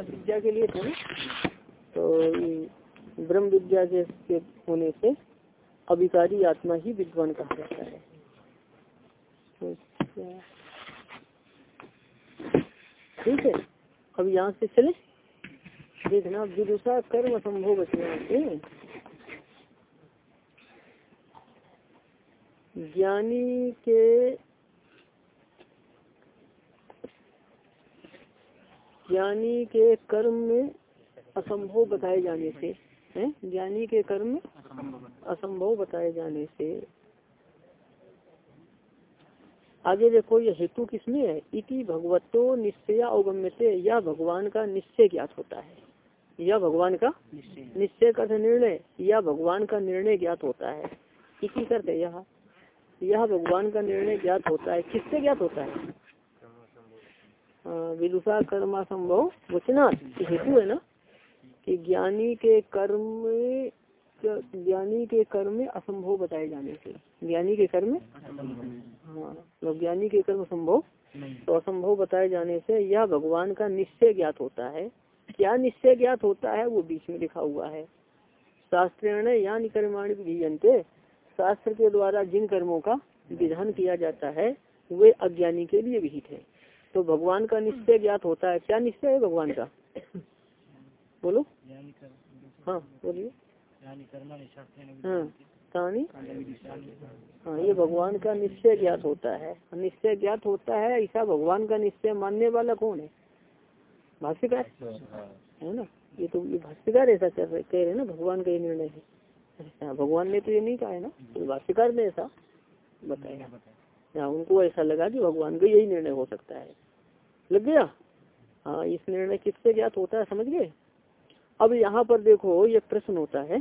विद्या के लिए तो ब्रह्म विद्या के होने से अभिकारी आत्मा ही विद्वान कहा जाता है ठीक है अब यहाँ से चले देखना विदुषा कर्म संभव बचना ज्ञानी के ज्ञानी के कर्म में असंभव बताए जाने से है? ज्ञानी के कर्म असंभव बताए जाने से। आगे देखो ये हेतु किसमें है? इति भगवतो निश्चय अवगम्य से यह भगवान का निश्चय ज्ञात होता है। यह भगवान का निश्चय। का निर्णय। या भगवान का निर्णय ज्ञात होता है। इसी करते यह। यह भगवान का निर्णय ज्ञात होता है। किससे ज्ञात होता है? विदुषा कर्मा संभव वचना हेतु है ना कि ज्ञानी के कर्म ज्ञानी के कर्म में असंभव बताए जाने से। ज्ञानी के कर्म हाँ तो ज्ञानी के कर्म संभव। तो असंभव बताए जाने से यह भगवान का निश्चय ज्ञात होता है। क्या निश्चय ज्ञात होता है वो बीच में लिखा हुआ है। शास्त्र या निकर्माणी विधीयंते शास्त्र के द्वारा जिन कर्मों का विधान किया जाता है, वे अज्ञानी के लिए विहित है। तो भगवान का निश्चय ज्ञात होता है। क्या निश्चय है भगवान का? बोलो। हाँ बोलिए। हाँ हाँ ये भगवान का निश्चय ज्ञात होता है। निश्चय ज्ञात होता है ऐसा भगवान का निश्चय मानने वाला कौन है? भाष्यकार? है ना? ये तो ये भाष्यकार ऐसा कर रहे कह रहे ना भगवान का ये निर्णय है। अच्छा भगवान ने तो ये नहीं कहा है ना? तो भाष्यकार ने ऐसा बताया। हाँ उनको ऐसा लगा कि भगवान का यही निर्णय हो सकता है। लग गया? हाँ इस निर्णय किससे ज्ञात होता है समझ गए? अब यहाँ पर देखो ये प्रश्न होता है।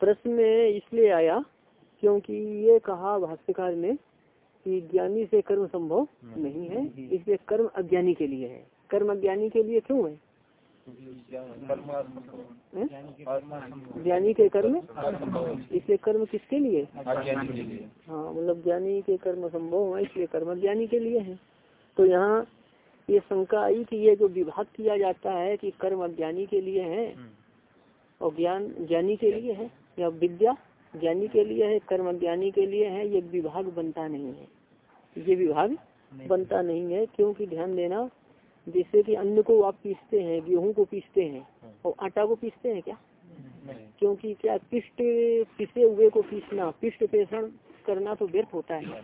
प्रश्न में इसलिए आया क्योंकि ये कहा भाष्यकार ने कि ज्ञानी से कर्म संभव नहीं। है इसलिए कर्म अज्ञानी के लिए है। कर्म अज्ञानी के लिए क्यों है? ज्ञानी के कर्म? इसलिए कर्म किसके लिए? हाँ मतलब ज्ञानी के कर्म संभव है इसलिए कर्म ज्ञानी के लिए है। तो यहाँ ये शंका आई कि ये जो विभाग किया जाता है कि कर्म अज्ञानी के लिए है और ज्ञान ज्ञानी के लिए है या विद्या ज्ञानी के लिए है कर्म ज्ञानी के लिए है ये विभाग बनता नहीं है। ये विभाग बनता नहीं है क्योंकि ध्यान देना जैसे कि अन्न को आप पीसते हैं गेहूँ को पीसते हैं और आटा को पीसते हैं क्या? क्योंकि क्या पिष्ट पिसे हुए को पीसना पिष्ट पेषण करना तो व्यर्थ होता है।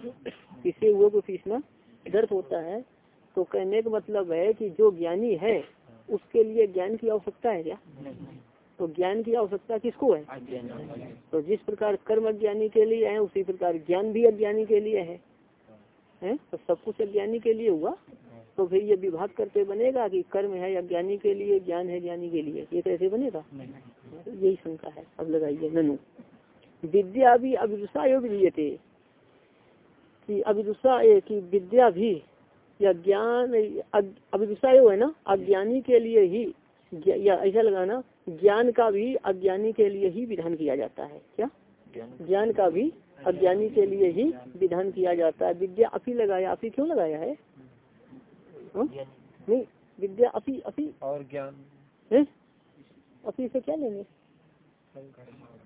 पिसे हुए को पीसना व्यर्थ होता है तो कहने का मतलब है कि जो ज्ञानी है, उसके लिए ज्ञान की आवश्यकता है क्या? तो ज्ञान की आवश्यकता किसको है? तो जिस प्रकार कर्म अज्ञानी के लिए है, उसी प्रकार ज्ञान भी अज्ञानी के लिए है। हैं? तो सब कुछ अज्ञानी के लिए हुआ। तो फिर ये विभाग करते बनेगा कि कर्म है अज्ञानी के लिए, ज्ञान है ज्ञानी के लिए। ये कैसे बनेगा? यही शंका है। अब लगाइए ननु। विद्या भी अभिदुषा योग थे कि अभिदुषा की विद्या भी या ज्ञान अभिदुषा है ना अज्ञानी के लिए ही या ऐसा लगाना ज्ञान का भी अज्ञानी के लिए ही विधान किया जाता है क्या? ज्ञान का भी अज्ञानी के लिए ही विधान किया जाता है। विद्या अभी लगाया अभी क्यों लगाया है? हा? नहीं विद्या अभी अभी। और ज्ञान। है? अभी से क्या लेंगे?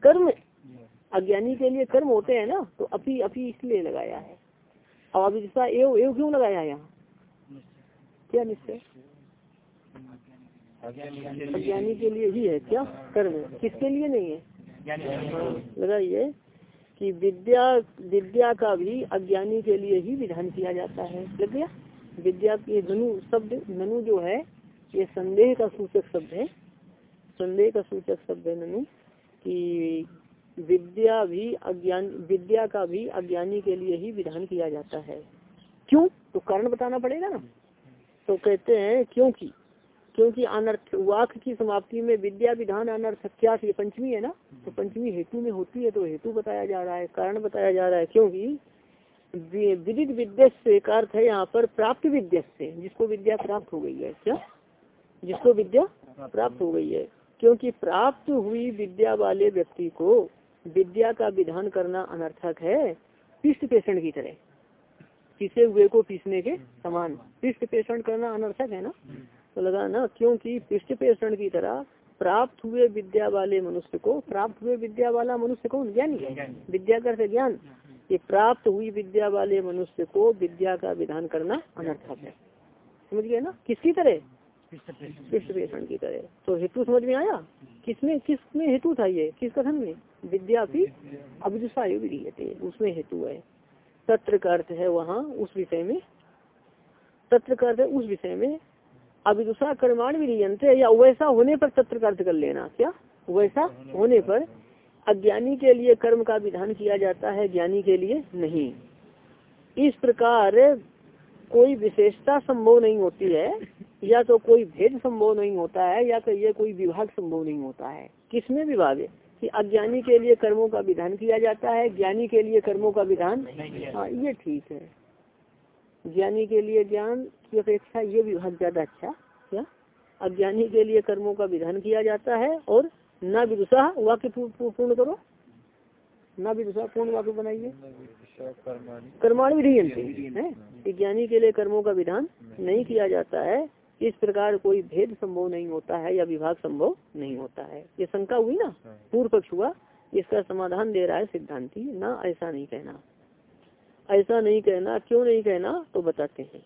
कर्म अज्ञानी के लिए कर्म होते हैं ना तो अभी अभी इसलिए लगाया है। अब अभी जैसा एव एव क्यों लगाया है यहाँ? क्या निश्चय अज्ञानी के लिए ही है क्या? कर्म। किसके लिए नहीं है? लगाइए कि विद्या विद्या का भी अज्ञानी के लिए ही विधान किया जाता है। लग गया? विद्या के ननु शब्द ननु जो है, ये संदेह का सूचक शब्द है। संदेह का सूचक शब्द है ननु कि विद्या भी अज्ञान, विद्या का भी अज्ञानी के लिए ही विधान किया जाता है। क्यों? तो कारण बताना पड़ेगा ना। तो कहते हैं, क्योंकि क्योंकि अनर्थ, वाक की समाप्ति में विद्या विधान अनर्थ क्या ये पंचमी है ना? तो पंचमी हेतु में होती है तो हेतु बताया जा रहा है, कारण बताया जा रहा है, क्योंकि विदित विद्या से एक अर्थ है यहाँ पर प्राप्त विद्या से जिसको विद्या प्राप्त हो गई है, क्या? जिसको विद्या प्राप्त हो गई है। क्योंकि प्राप्त हुई विद्या वाले व्यक्ति को विद्या का विधान करना अनर्थक है, पिष्ट पेषण की तरह। पीसे हुए को पीसने के समान। पृष्ठ पेषण करना अनर्थक है ना? तो लगा ना क्योंकि पृष्ठ पेषण की तरह प्राप्त हुए विद्या वाले मनुष्य को प्राप्त हुए विद्या वाला मनुष्य कौन? ज्ञानी है। विद्या कर ज्ञान। ये प्राप्त हुई विद्या वाले मनुष्य को विद्या का विधान करना अनर्थक है। समझ गए ना? किसकी तरह? पृष्ठ पेषण। की तरह। तो हेतु समझ में आया? किसमें किसमें हेतु था ये? किस कथन में? विद्या भी अभिदुषा उसमें हेतु है। तत्र का अर्थ है वहाँ, उस विषय में। तत्र का अर्थ है उस विषय में। अभिदुषा कर्माण विधीयंत्र या वैसा होने पर तत्र का अर्थ कर लेना, क्या? वैसा होने पर अज्ञानी के लिए कर्म का विधान किया जाता है, ज्ञानी के लिए नहीं। इस प्रकार कोई विशेषता संभव नहीं होती है, या तो कोई भेद संभव नहीं होता है, या तो ये कोई विभाग संभव नहीं होता है। किसमें विभाग है? कि अज्ञानी के लिए कर्मों का विधान किया जाता है ज्ञानी के लिए कर्मों का विधान हाँ ये ठीक है। ज्ञानी के लिए ज्ञान की अपेक्षा ये विभाग ज़्यादा अच्छा क्या। अज्ञानी के लिए कर्मों का विधान किया जाता है और न विदुषा वाक्य पूर्ण करो। न विदुषा पूर्ण वाक्य बनाइए। कर्माण। विधि है। ज्ञानी के लिए कर्मों का विधान नहीं किया जाता है। इस प्रकार कोई भेद संभव नहीं होता है या विभाग संभव नहीं होता है। ये शंका हुई ना? हाँ। पूर्व पक्ष हुआ इसका समाधान दे रहा है सिद्धांति। ना ऐसा नहीं कहना। ऐसा नहीं कहना क्यों नहीं कहना तो बताते हैं।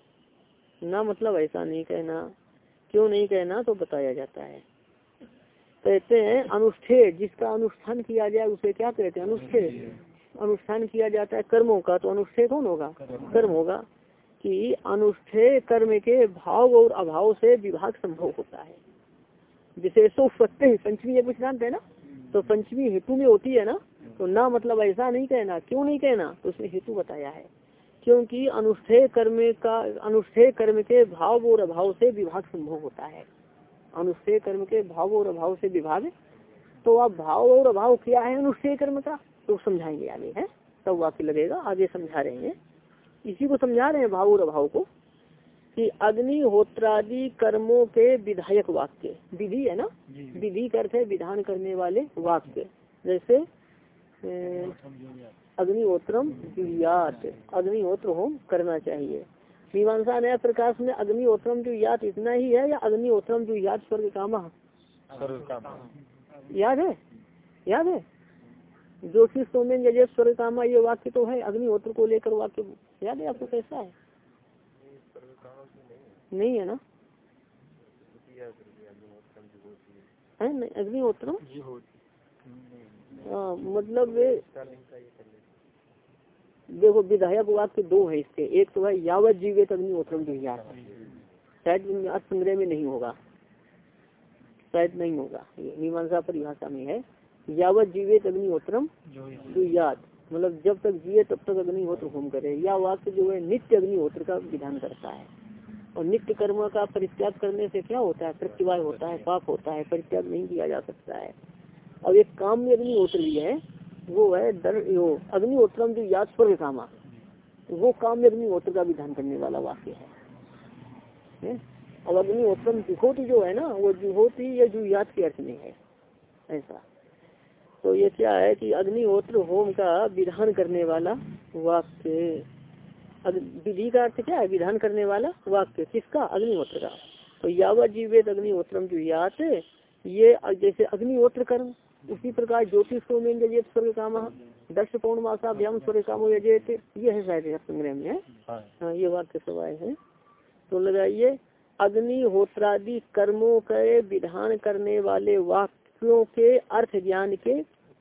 ना मतलब ऐसा नहीं कहना क्यों नहीं कहना तो बताया जाता है। कहते हैं अनुष्ठेय जिसका अनुष्ठान किया जाए उसे क्या कहते हैं? अनुष्ठेय। अनुष्ठान किया जाता है कर्मों का तो अनुष्ठेय कौन होगा? कर्म होगा। कि अनुष्ठेय कर्म के भाव और अभाव से विभाग संभव होता है। विशेषो सत्य पंचमी एक विश्रांत है ना? तो पंचमी हेतु में होती है ना? तो ना मतलब ऐसा नहीं कहना। क्यों नहीं कहना? तो उसने हेतु बताया है। क्योंकि अनुष्ठेय कर्म का, अनुष्ठेय कर्म के भाव और अभाव से विभाग संभव होता है। अनुष्ठेय कर्म के भाव और अभाव से विभाग? तो अब भाव और अभाव क्या है अनुष्ठेय कर्म का? तो समझाएँगे आगे, है? तब वाक्य लगेगा, आगे समझा रहे हैं। इसी को समझा रहे हैं भाव और अभाव को कि अग्निहोत्रादि कर्मों के विधायक वाक्य विधि है ना? विधि करते विधान करने वाले वाक्य। जैसे अग्निहोत्रम जुयात अग्निहोत्र होम करना चाहिए। मीमांसा नया प्रकाश में अग्निहोत्रम जो याद इतना ही है या अग्निहोत्रम जो याद स्वर्ग कामा। याद है? याद है? ज्योतिष सोमेन यजेश स्वर्ग कामा ये वाक्य तो है अग्निहोत्र को लेकर वाक्य याद है आपको कैसा है? नहीं है ना? है नहीं अग्निहोत्र? हाँ, मतलब देखो विधायक वाक्य दो है इसके। एक तो है यावत जीवित अग्निहोत्रम जुहियात शायद संग्रह में नहीं होगा। शायद नहीं होगा। मीमांसा परिभाषा में है। यावत जीवित अग्निहोत्रम जुहियात मतलब जब तक जिए तब तक अग्निहोत्र होम करे। या वाक्य जो है, नित्य अग्निहोत्र का विधान करता है। और नित्य कर्म का परित्याग करने से क्या होता है? प्रत्युवाय होता है, पाप होता है, परित्याग नहीं किया जा सकता है। और एक काम में अग्निहोत्र भी है, वो है दर अग्निहोत्रम जो याद स्वर्ग कामा। वो काम में अग्निहोत्र का विधान करने वाला वाक्य है। और अग्निहोत्रम जुहोती जो है ना, वो जुहोती या जो याद के अर्थ में है। ऐसा। तो ये क्या है कि अग्निहोत्र होम का विधान करने वाला वाक्य। विधि का अर्थ क्या है? विधान करने वाला वाक्य। किसका? अग्निहोत्र का। तो यावत जीवित अग्निहोत्रम जो यात ये जैसे अग्निहोत्र कर्म उसी प्रकार ज्योतिष को में यजेत स्वर्ग काम दक्ष पौर्णमासाभ्याम स्वर्ग काम यजेत। ये है शायद संग्रह में हाँ।, हाँ। ये वाक्य सवाए है। तो लगाइए अग्निहोत्रादि कर्मों के विधान करने वाले वाक्य। वाक्यों के अर्थ ज्ञान के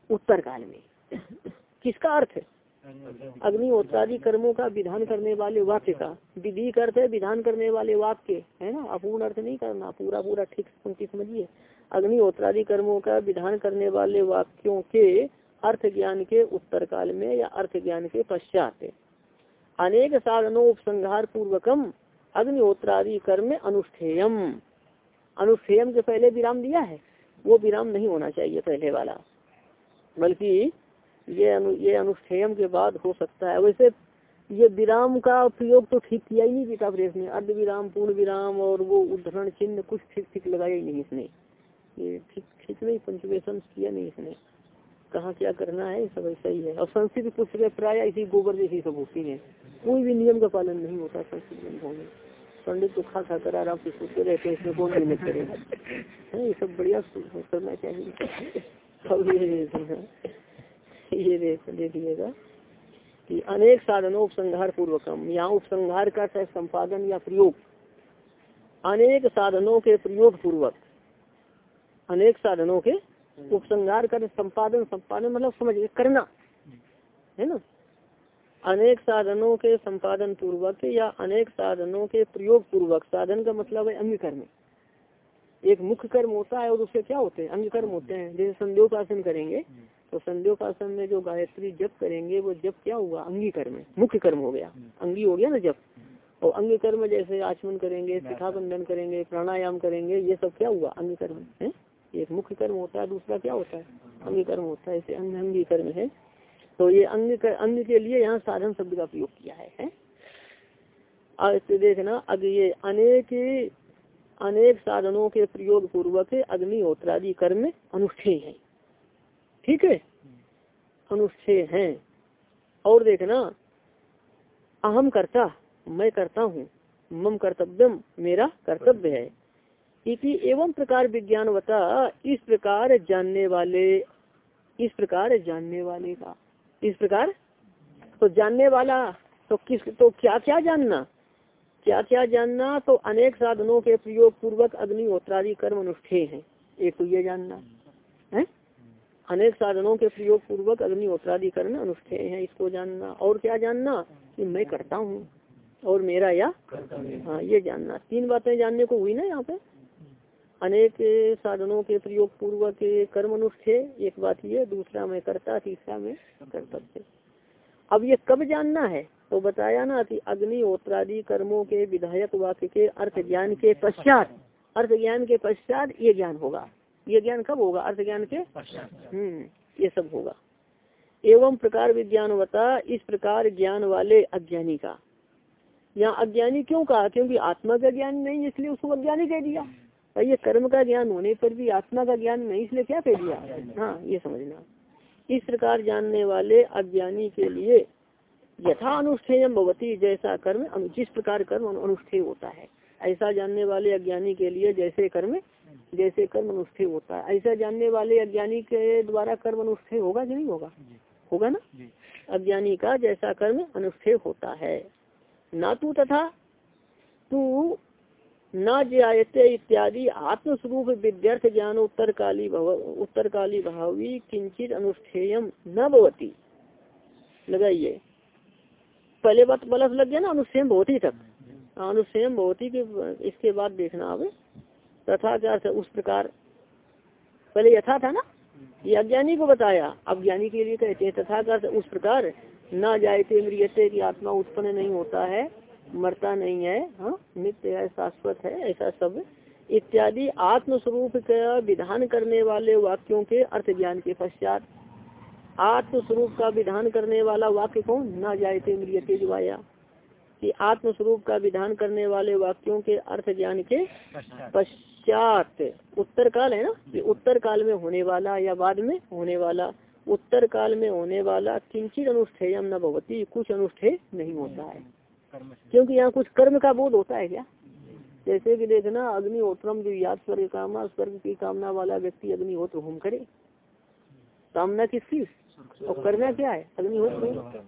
उत्तर काल में। किसका अर्थ अग्निहोत्रादि कर्मों का विधान करने वाले वाक्य का। विधि अर्थ है विधान करने वाले वाक्य, है ना? अपूर्ण अर्थ नहीं करना, पूरा पूरा ठीक पंक्ति समझिए। अग्निहोत्रादि कर्मों का विधान करने वाले वाक्यों के अर्थ ज्ञान के उत्तर काल में या अर्थ ज्ञान के पश्चात अनेक साधनों उपसंहार पूर्वकम अग्निहोत्रादि कर्म अनुष्ठेयम। अनुष्ठेयम के पहले विराम दिया है। वो विराम नहीं होना चाहिए पहले वाला। बल्कि ये अनु, ये अनुष्ठेयम के बाद हो सकता है। वैसे ये विराम का प्रयोग तो ठीक किया ही नहीं गीता प्रेस में अर्ध विराम पूर्ण विराम और वो उदाहरण चिन्ह कुछ ठीक ठीक लगाया ही नहीं इसने। ये ठीक ठीक नहीं पंचुएशन किया नहीं इसने। कहाँ क्या करना है सब ऐसा ही है। और संस्कृत पुस्तक प्राय इसी गोबर जैसी सब होती है। कोई भी नियम का पालन नहीं होता संस्कृत ग्रंथों में पंडित तो खा खा कर आराम से सोचते रहते हैं, इसमें कौन मेहनत करेगा? ये सब बढ़िया करना चाहिए अब ये ये देखिएगा कि अनेक साधनों, उपसंहार पूर्वकम यहाँ उपसंहार का संपादन या प्रयोग, अनेक साधनों के प्रयोग पूर्वक, अनेक साधनों के उपसंहार कर संपादन संपादन मतलब समझिए, करना, है ना? अनेक साधनों के संपादन पूर्वक या अनेक साधनों के प्रयोग पूर्वक। साधन का मतलब है अंग कर्म एक मुख्य कर्म होता है और उससे क्या होते हैं? अंग कर्म होते हैं। जैसे संध्योपासन करेंगे तो संध्योपासन में जो गायत्री जप करेंगे, वो जप क्या हुआ? अंगी कर्म मुख्य कर्म हो गया। अंगी हो गया ना जप? और अंग कर्म जैसे आचमन करेंगे शिखा बंधन करेंगे, प्राणायाम करेंगे, ये सब क्या हुआ? अंग कर्म है। एक मुख्य कर्म होता है, दूसरा क्या होता है? अंग कर्म होता है। इसे अंग अंगी कर्म है। तो ये अंग कर, अंग के लिए यहाँ साधन शब्द का प्रयोग किया है, है? तो देखना अब ये अनेक अनेक साधनों के प्रयोग पूर्वक अग्निहोत्रादि कर्म अनुष्ठेय है। ठीक है? अनुष्ठेय है। और देखना अहम करता मैं करता हूँ मम कर्तव्यम मेरा कर्तव्य है। इसी एवं प्रकार विज्ञानवता इस प्रकार जानने वाले इस प्रकार जानने वाले का। इस प्रकार? तो जानने वाला तो किस तो क्या क्या जानना? क्या क्या जानना? तो अनेक साधनों के प्रयोग पूर्वक अग्निहोत्रादि कर्म अनुष्ठेय है। एक तो ये जानना है? अनेक साधनों के प्रयोग पूर्वक अग्निहोत्रादि कर्म अनुष्ठेय है इसको जानना। और क्या जानना? कि मैं करता हूँ और मेरा या हाँ ये जानना। तीन बातें जानने को हुई ना यहाँ पे? अनेक साधनों के प्रयोग पूर्वक कर्म अनुष्ठे एक बात ये दूसरा में करता तीसरा में कर्तव्य। अब ये कब जानना है? तो बताया ना कि अग्निहोत्रादि कर्मों के विधायक वाक्य के अर्थ ज्ञान के पश्चात अर्थ ज्ञान के पश्चात ये ज्ञान होगा। ये ज्ञान कब होगा? अर्थ ज्ञान के हम्म ये सब होगा। एवं प्रकार विज्ञानवता इस प्रकार ज्ञान वाले अज्ञानी का। यहाँ अज्ञानी क्यों कहा? क्योंकि आत्मा का ज्ञान नहीं इसलिए उसको अज्ञानी कह दिया। और ये कर्म का ज्ञान होने पर भी आत्मा का ज्ञान नहीं इसलिए क्या कह दिया? हाँ ये समझना। इस प्रकार जानने वाले अज्ञानी के लिए यथा अनुष्ठेय भवती जैसा कर्म जिस प्रकार कर्म अनुष्ठेय होता है। ऐसा जानने वाले अज्ञानी के लिए जैसे कर्म जैसे कर्म अनुष्ठेय होता है। ऐसा जानने वाले अज्ञानी के द्वारा कर्म अनुष्ठेय होगा कि नहीं होगा? होगा ना? अज्ञानी का जैसा कर्म अनुष्ठेय होता है। ना तू तथा तू न जायते इत्यादि आत्मस्वरूप विद्यार्थ ज्ञान उत्तर काली भव किंचित अनुष्ठेयम न भवती। लगाइए। पहले बात बलफ लग गया ना अनुष्ठेम भवती तक। अनुष्ठेम भवती के, इसके बाद देखना अब। तथा क्या उस प्रकार। पहले यथा था ना? ये अज्ञानी को बताया। अब ज्ञानी के लिए कहते हैं, तथा उस प्रकार। न जायते मृियते की आत्मा उत्पन्न नहीं होता है। मरता नहीं है हाँ नित्य है शाश्वत है ऐसा सब। इत्यादि आत्मस्वरूप का विधान करने वाले वाक्यों के अर्थ ज्ञान के पश्चात आत्मस्वरूप का विधान करने वाला वाक्य कौन? न जायते मृियते जुआया कि आत्मस्वरूप का विधान करने वाले वाक्यों के अर्थ ज्ञान के पश्चात। उत्तर काल है ना? कि उत्तर काल में होने वाला या बाद में होने वाला। उत्तर काल में होने वाला किंचित अनुष्ठेयम न भवती कुछ अनुष्ठेय नहीं होता है। क्योंकि यहाँ कुछ कर्म का बोध होता है क्या? जैसे कि देखना अग्निहोत्रम जो याद स्वर्ग कामना स्वर्ग की कामना वाला व्यक्ति अग्निहोत्र होम करे। कामना किसकी? और करना क्या है? अग्निहोत्र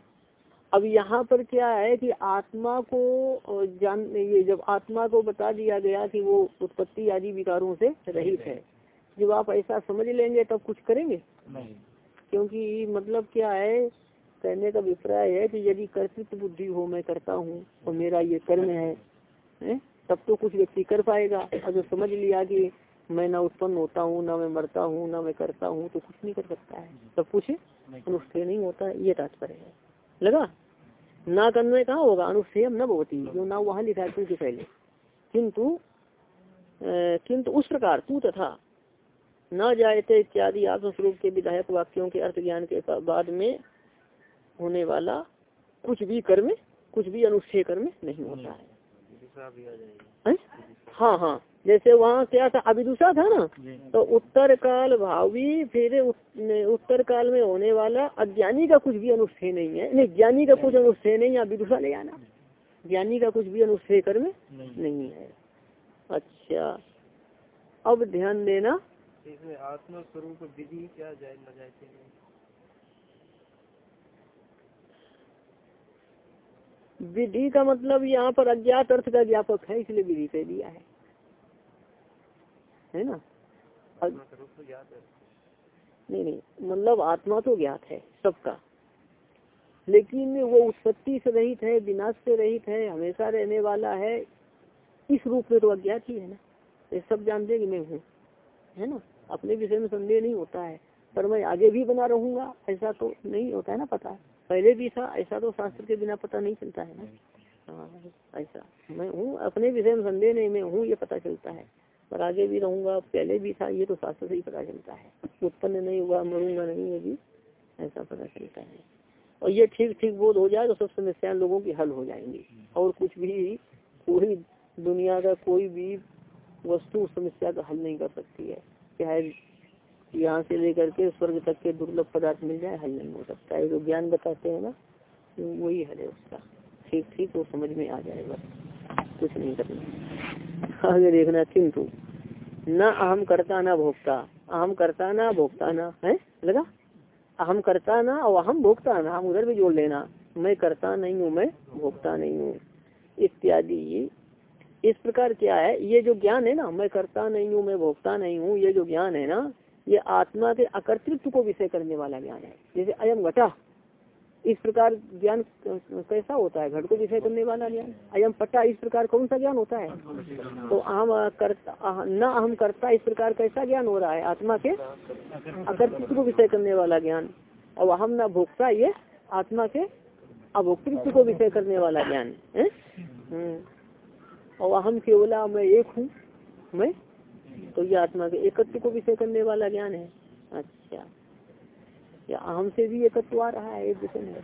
अब यहाँ पर क्या है कि आत्मा को जान ये जब आत्मा को बता दिया गया कि वो उत्पत्ति आदि विकारों से रहित है जब आप ऐसा समझ लेंगे तब कुछ करेंगे? क्योंकि मतलब क्या है कहने का अभिप्राय है कि यदि कर्तृत्व बुद्धि हो मैं करता हूँ और मेरा ये कर्म है, तब तो कुछ व्यक्ति कर पाएगा। और जो समझ लिया कि मैं ना उत्पन्न होता हूँ ना मैं मरता हूँ ना मैं करता हूँ तो कुछ नहीं कर सकता है। सब कुछ अनुष्ठेय नहीं होता है ये तात्पर्य है। लगा? ना करने कहा होगा? अनुष्ठेय न होती जो ना वहाँ लिखा है क्योंकि पहले। किंतु किंतु उस प्रकार तू तथा न जायते इत्यादि आत्मस्वरूप के विधायक वाक्यों के अर्थ ज्ञान के बाद में होने वाला कुछ भी कर्म कुछ भी अनुष्ठेय कर्म नहीं होता है। हाँ? हाँ जैसे वहाँ क्या था? अभिदुषा था ना? तो उत्तर काल भावी फिर उत्तर काल में होने वाला अज्ञानी का कुछ भी अनुष्ठेय नहीं है। नहीं ज्ञानी का कुछ अनुष्ठेय नहीं आप विदुषा ले आना। ज्ञानी का कुछ भी अनुष्ठेय कर्म नहीं। है। अच्छा। अब ध्यान देना। आत्मा स्वरूप विधि क्या जाए लगाते हैं विधि का मतलब यहाँ पर अज्ञात अर्थ का व्यापक है, इसलिए विधि कह दिया है। है ना? है नहीं नहीं मतलब आत्मा तो ज्ञात है, सबका। लेकिन वो उत्पत्ति से रहित है, विनाश से रहित है, हमेशा रहने वाला है, इस रूप में तो अज्ञात ही है ना। ये सब जानते कि मैं हूँ, है ना? अपने विषय में संदेह नहीं होता है, पर मैं आगे भी बना रहूँगा, ऐसा तो नहीं होता है ना पता। पहले भी था, ऐसा तो शास्त्र के बिना पता नहीं चलता है ना। हाँ ऐसा। मैं हूँ, अपने विषय में संदेह नहीं, मैं हूँ, ये पता चलता है। पर आगे भी रहूँगा, पहले भी था, ये तो शास्त्र से ही पता चलता है। उत्पन्न नहीं हुआ, मरूँगा नहीं, ये भी ऐसा पता चलता है। और ये ठीक ठीक बोध हो जाए तो सब समस्याएँ लोगों की हल हो जाएँगी। और कुछ भी पूरी दुनिया का कोई भी वस्तु समस्या का हल नहीं कर सकती है। चाहे यहाँ से लेकर के स्वर्ग तक के दुर्लभ पदार्थ मिल जाए, हल नहीं हो सकता। है जो ज्ञान बताते हैं ना, वही हल है उसका। ठीक ठीक, वो समझ में आ जाएगा। कुछ नहीं करना। आगे देखना किंतु, न अहम करता ना भोक्ता। अहम करता ना भोक्ता ना, है? लगा? अहम करता ना और अहम भोक्ता ना, हम उधर भी जोड़ लेना। मैं करता नहीं हूँ, मैं भोगता नहीं हूँ। इत्यादि। इस प्रकार क्या है? ये जो ज्ञान है ना, मैं करता नहीं हूँ, मैं भोगता नहीं हूँ, ये जो ज्ञान है ना ये आत्मा के अकर्तृत्व को विषय करने वाला ज्ञान है। जैसे अयम घटा इस प्रकार ज्ञान कैसा होता है? घट को विषय करने वाला ज्ञान। अयम पट्टा इस प्रकार कौन सा ज्ञान होता है? तो अहम करता न अहम करता, इस प्रकार कैसा ज्ञान हो रहा है? आत्मा के अकर्तृत्व को विषय करने वाला ज्ञान। और अहम न भोक्ता, ये आत्मा के अभोक्तृत्व को विषय करने वाला ज्ञान। है? और अहम केवला, मैं एक हूँ, मैं तो ये आत्मा के एकत्व को विषय करने वाला ज्ञान है। अच्छा। या अहम से भी एकत्व आ रहा है एक विषय में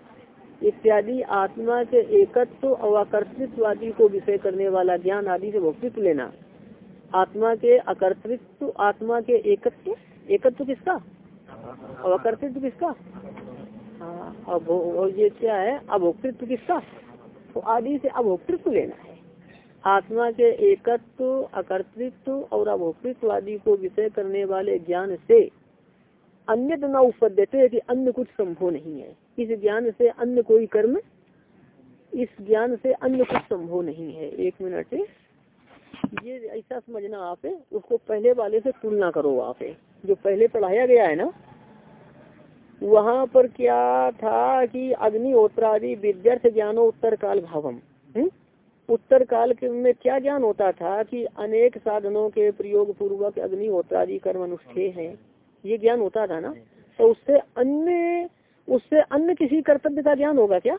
इत्यादि आत्मा के एकत्व आदि को विषय करने वाला ज्ञान आदि से भोक्तित्व लेना। आत्मा के अकर्तृत्व, आत्मा के एकत्व? एकत्व किसका? अवकर्तृत्व किसका? हाँ और ये क्या है? अभोक्तृत्व किसका? तो आदि से अभोक्तृत्व लेना है। आत्मा के एकत्व, अकर्तृत्व और अभोक्तृत्व आदि को विषय करने वाले ज्ञान से अन्य न उपद्यते कि अन्य कुछ संभव नहीं है। इस ज्ञान से अन्य कोई कर्म, इस ज्ञान से अन्य कुछ संभव नहीं है। एक मिनट, ये ऐसा समझना आप उसको पहले वाले से तुलना करो आप जो पहले पढ़ाया गया है ना, वहाँ पर क्या था कि अग्निहोत्रादि विद्यार्थ ज्ञानो उत्तर काल भावम उत्तर काल के में क्या ज्ञान होता था कि अनेक साधनों के प्रयोग पूर्वक अग्निहोत्रादि कर्म अनुष्ठेय है। ये ज्ञान होता था ना? तो उससे अन्य उससे अन्य किसी कर्तव्य का ज्ञान होगा क्या?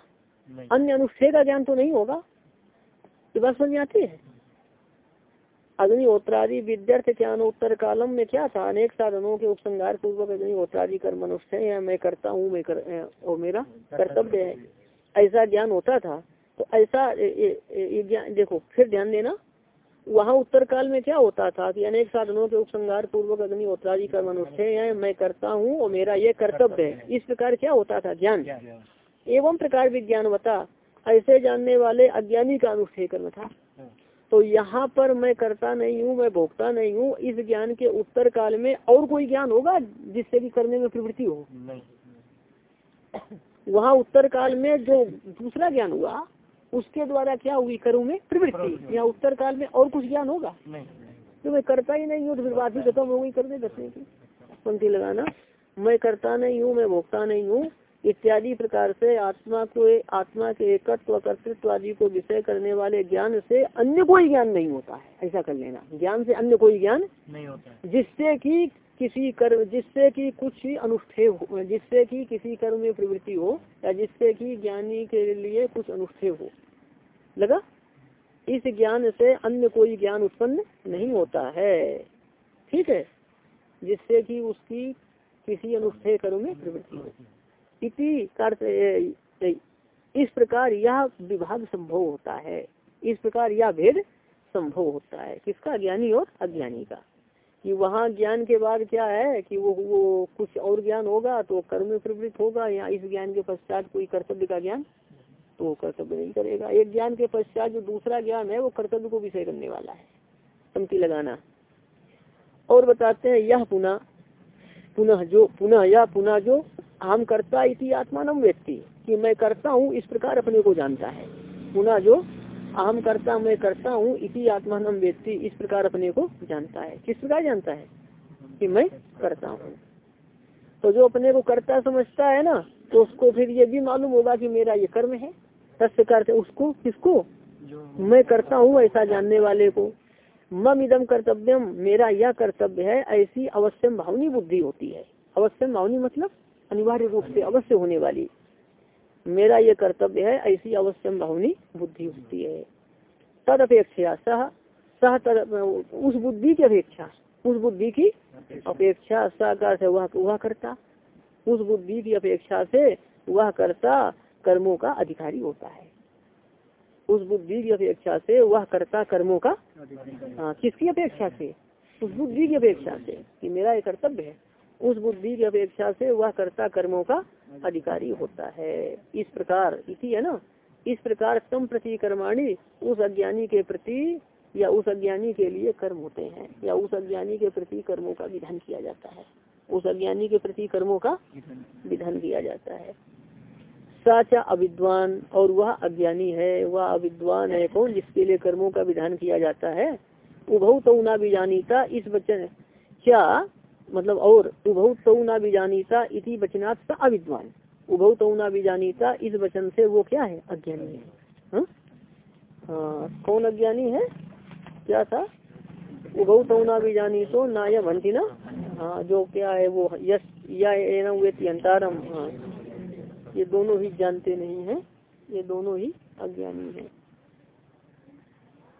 अन्य अनुष्ठे का ज्ञान तो नहीं होगा? ये बात समझ आती है? अग्निहोत्रादि विद्यार्थ ज्ञान उत्तर कालम में क्या था? अनेक साधनों के उपसंगार पूर्वक अग्निहोत्रादि कर्म अनुष्ठेय है। मैं करता हूँ मैं कर, और मेरा कर्तव्य है। ऐसा ज्ञान होता था। तो ऐसा ज्ञान देखो फिर ध्यान देना वहाँ उत्तर काल में क्या होता था कि अनेक साधनों के उपसंगार पूर्वक अग्निहोत्रादि कर्म अनुष्ठेय है मैं करता हूँ और मेरा ये कर्तव्य है। इस प्रकार क्या होता था? ज्ञान। एवं प्रकार विज्ञान बता ऐसे जानने वाले अज्ञानी का अनुष्ठेय कर्म था। तो यहाँ पर मैं करता नहीं हूँ मैं भोगता नहीं हूँ इस ज्ञान के उत्तर काल में और कोई ज्ञान होगा जिससे कि करने में प्रवृत्ति हो? वहाँ उत्तर काल में जो दूसरा ज्ञान हुआ उसके द्वारा क्या हुई कर्म में? प्रवृत्ति। या उत्तर काल में और कुछ ज्ञान होगा? तो मैं करता ही नहीं हूँ तो फिर बात ही खत्म हो गई करने दसने की। पंक्ति लगाना मैं करता नहीं हूँ मैं भोगता नहीं हूँ इत्यादि प्रकार से आत्मा को आत्मा के एकत्व कर्तृत्व आदि को विषय करने वाले ज्ञान से अन्य कोई ज्ञान नहीं होता है। ऐसा कर लेना। ज्ञान से अन्य कोई ज्ञान नहीं होता जिससे कि किसी कर्म, जिससे कि कुछ अनुष्ठेय हो, जिससे कि किसी कर्म में प्रवृत्ति हो, या जिससे कि ज्ञानी के लिए कुछ अनुष्ठेय हो। लगा? इस ज्ञान से अन्य कोई ज्ञान उत्पन्न नहीं होता है। ठीक है? जिससे कि उसकी किसी अनुष्ठेय कर्म में प्रवृत्ति हो। इति इस प्रकार यह विभाग संभव होता है। इस प्रकार यह भेद संभव होता है। किसका? ज्ञानी और अज्ञानी का। कि वहाँ ज्ञान के बाद क्या है कि वो वो कुछ और ज्ञान होगा तो कर्म प्रवृत्त होगा या इस ज्ञान के पश्चात कोई कर्तव्य का ज्ञान तो वो कर्तव्य नहीं करेगा। एक ज्ञान के पश्चात जो दूसरा ज्ञान है वो कर्तव्य को विषय करने वाला है, पंक्ति लगाना। और बताते हैं यह पुनः पुनः जो, पुनः या पुनः जो हम करता इति आत्मानम व्यक्ति, कि मैं करता हूँ इस प्रकार अपने को जानता है। पुनः जो अहम करता मैं करता हूँ, इसी आत्मानम व्यक्ति इस प्रकार अपने को जानता है। किस प्रकार जानता है? कि मैं करता हूँ। तो जो अपने को करता समझता है ना तो उसको फिर ये भी मालूम होगा कि मेरा ये कर्म है। तस्य करते उसको, किसको? मैं करता हूँ, ऐसा जानने वाले को। मम इदम कर्तव्यम, मेरा यह कर्तव्य है, ऐसी अवश्य भावनी बुद्धि होती है। अवश्य भावनी मतलब अनिवार्य रूप से अवश्य होने वाली। मेरा ये कर्तव्य है, ऐसी अवश्यम भावनी बुद्धि होती है। तद अपेक्षा, सह सह तद, उस बुद्धि की अपेक्षा, उस बुद्धि की अपेक्षा, साकार से वह वह करता। उस बुद्धि की अपेक्षा से वह करता, कर्मों का अधिकारी होता है। उस बुद्धि की अपेक्षा से वह करता कर्मों का किसकी अपेक्षा से? उस बुद्धि की अपेक्षा से, कि मेरा ये कर्तव्य है। उस बुद्धि की अपेक्षा से वह कर्ता कर्मों का अधिकारी होता है। इस प्रकार, इसी है ना? इस प्रकार तम प्रति कर्माणी उस अज्ञानी के प्रति या उस अज्ञानी के लिए कर्म होते हैं, या उस अज्ञानी के प्रति कर्मों का विधान किया जाता है। उस अज्ञानी के प्रति कर्मों का विधान किया जाता है। साचा अविद्वान, और वह अज्ञानी है, वह अविद्वान है कौन जिसके लिए कर्मों का विधान किया जाता है? उभव तो ना बीजानीता इस वचन। क्या मतलब और उभव तो ना बीजानीता इति वचनात् अविद्वान। उभव तो ना बीजानीता इस वचन से वो क्या है? अज्ञानी है। हा? हाँ कौन अज्ञानी है? क्या था? उभव तो ना बीजानी तो ना या भंती ना? हाँ जो क्या है वो, यश, या अंतारम। हाँ ये दोनों ही जानते नहीं है, ये दोनों ही अज्ञानी है।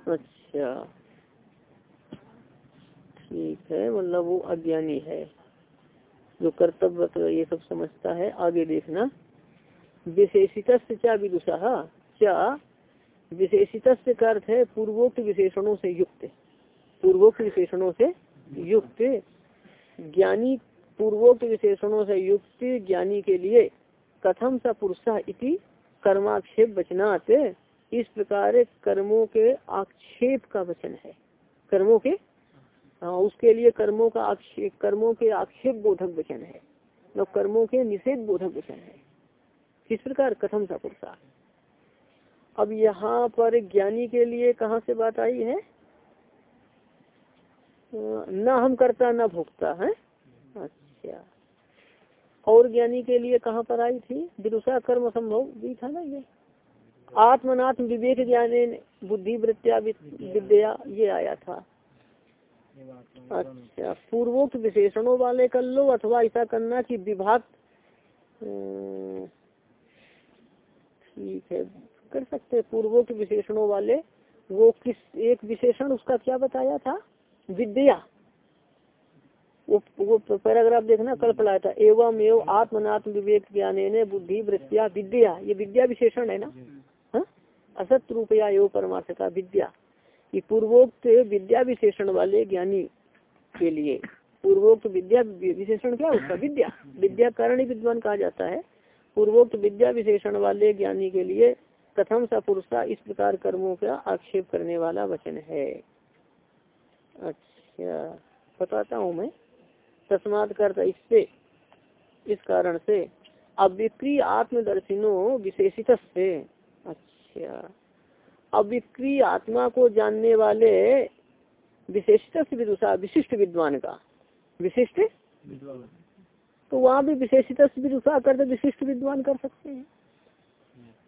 अच्छा। ठीक है मतलब वो अज्ञानी है, जो कर्तव्य ये सब समझता है, आगे देखना। विशेषित क्या विदुषा क्या विशेषित का अर्थ है पूर्वोक्त विशेषणों से युक्त। पूर्वोक्त विशेषणों से युक्त। ज्ञानी पूर्वोक्त विशेषणों से युक्त, ज्ञानी के लिए कथम सा पुरुष इति कर्माक्षेप वचनात्। इस प्रकार कर्मों के आक्षेप का वचन है। कर्मों के हाँ उसके लिए कर्मों का आक्षेप कर्मों के आक्षेप बोधक वचन है। मतलब कर्मों के निषेध बोधक वचन है। किस प्रकार? कथम सा पुरुषा अब यहाँ पर ज्ञानी के लिए कहाँ से बात आई है? न हम करता, न भोगता है। अच्छा। और ज्ञानी के लिए कहाँ पर आई थी? विदुषा कर्म संभव भी था ना ये? आत्मनात्म विवेक ज्ञान बुद्धि वृत्या विद्या ये आया था। अच्छा पूर्वोक्त विशेषणों वाले कर लो अथवा ऐसा करना कि विभाग ठीक है कर सकते पूर्वोक्त विशेषणों वाले वो किस एक विशेषण उसका क्या बताया था? विद्या। वो वो पैराग्राफ देखना कल पढ़ाया था। एवं एवं आत्मनात्म विवेक ज्ञान बुद्धि वृत्तिया विद्या। ये विद्या विशेषण है ना? हाँ? असत रूपया एवं परमार्थ का विद्या। कि पूर्वोक्त विद्या विशेषण वाले ज्ञानी के लिए, पूर्वोक्त विद्या विशेषण क्या उसका विद्या। विद्या कारण विद्वान कहा जाता है। पूर्वोक्त विद्या विशेषण वाले ज्ञानी के लिए कथम सा पुरुषा इस प्रकार कर्मों का आक्षेप करने वाला वचन है। अच्छा बताता हूँ मैं। तस्मात करता इससे, इस कारण से अविक्रिय आत्मदर्शिनो विशेषित से अच्छा। अविक्रिय आत्मा को जानने वाले विशेषित से विदुषा विशिष्ट विद्वान का। विशिष्ट? तो वहाँ भी विशेषित विदुषा कर विशिष्ट विद्वान कर सकते हैं।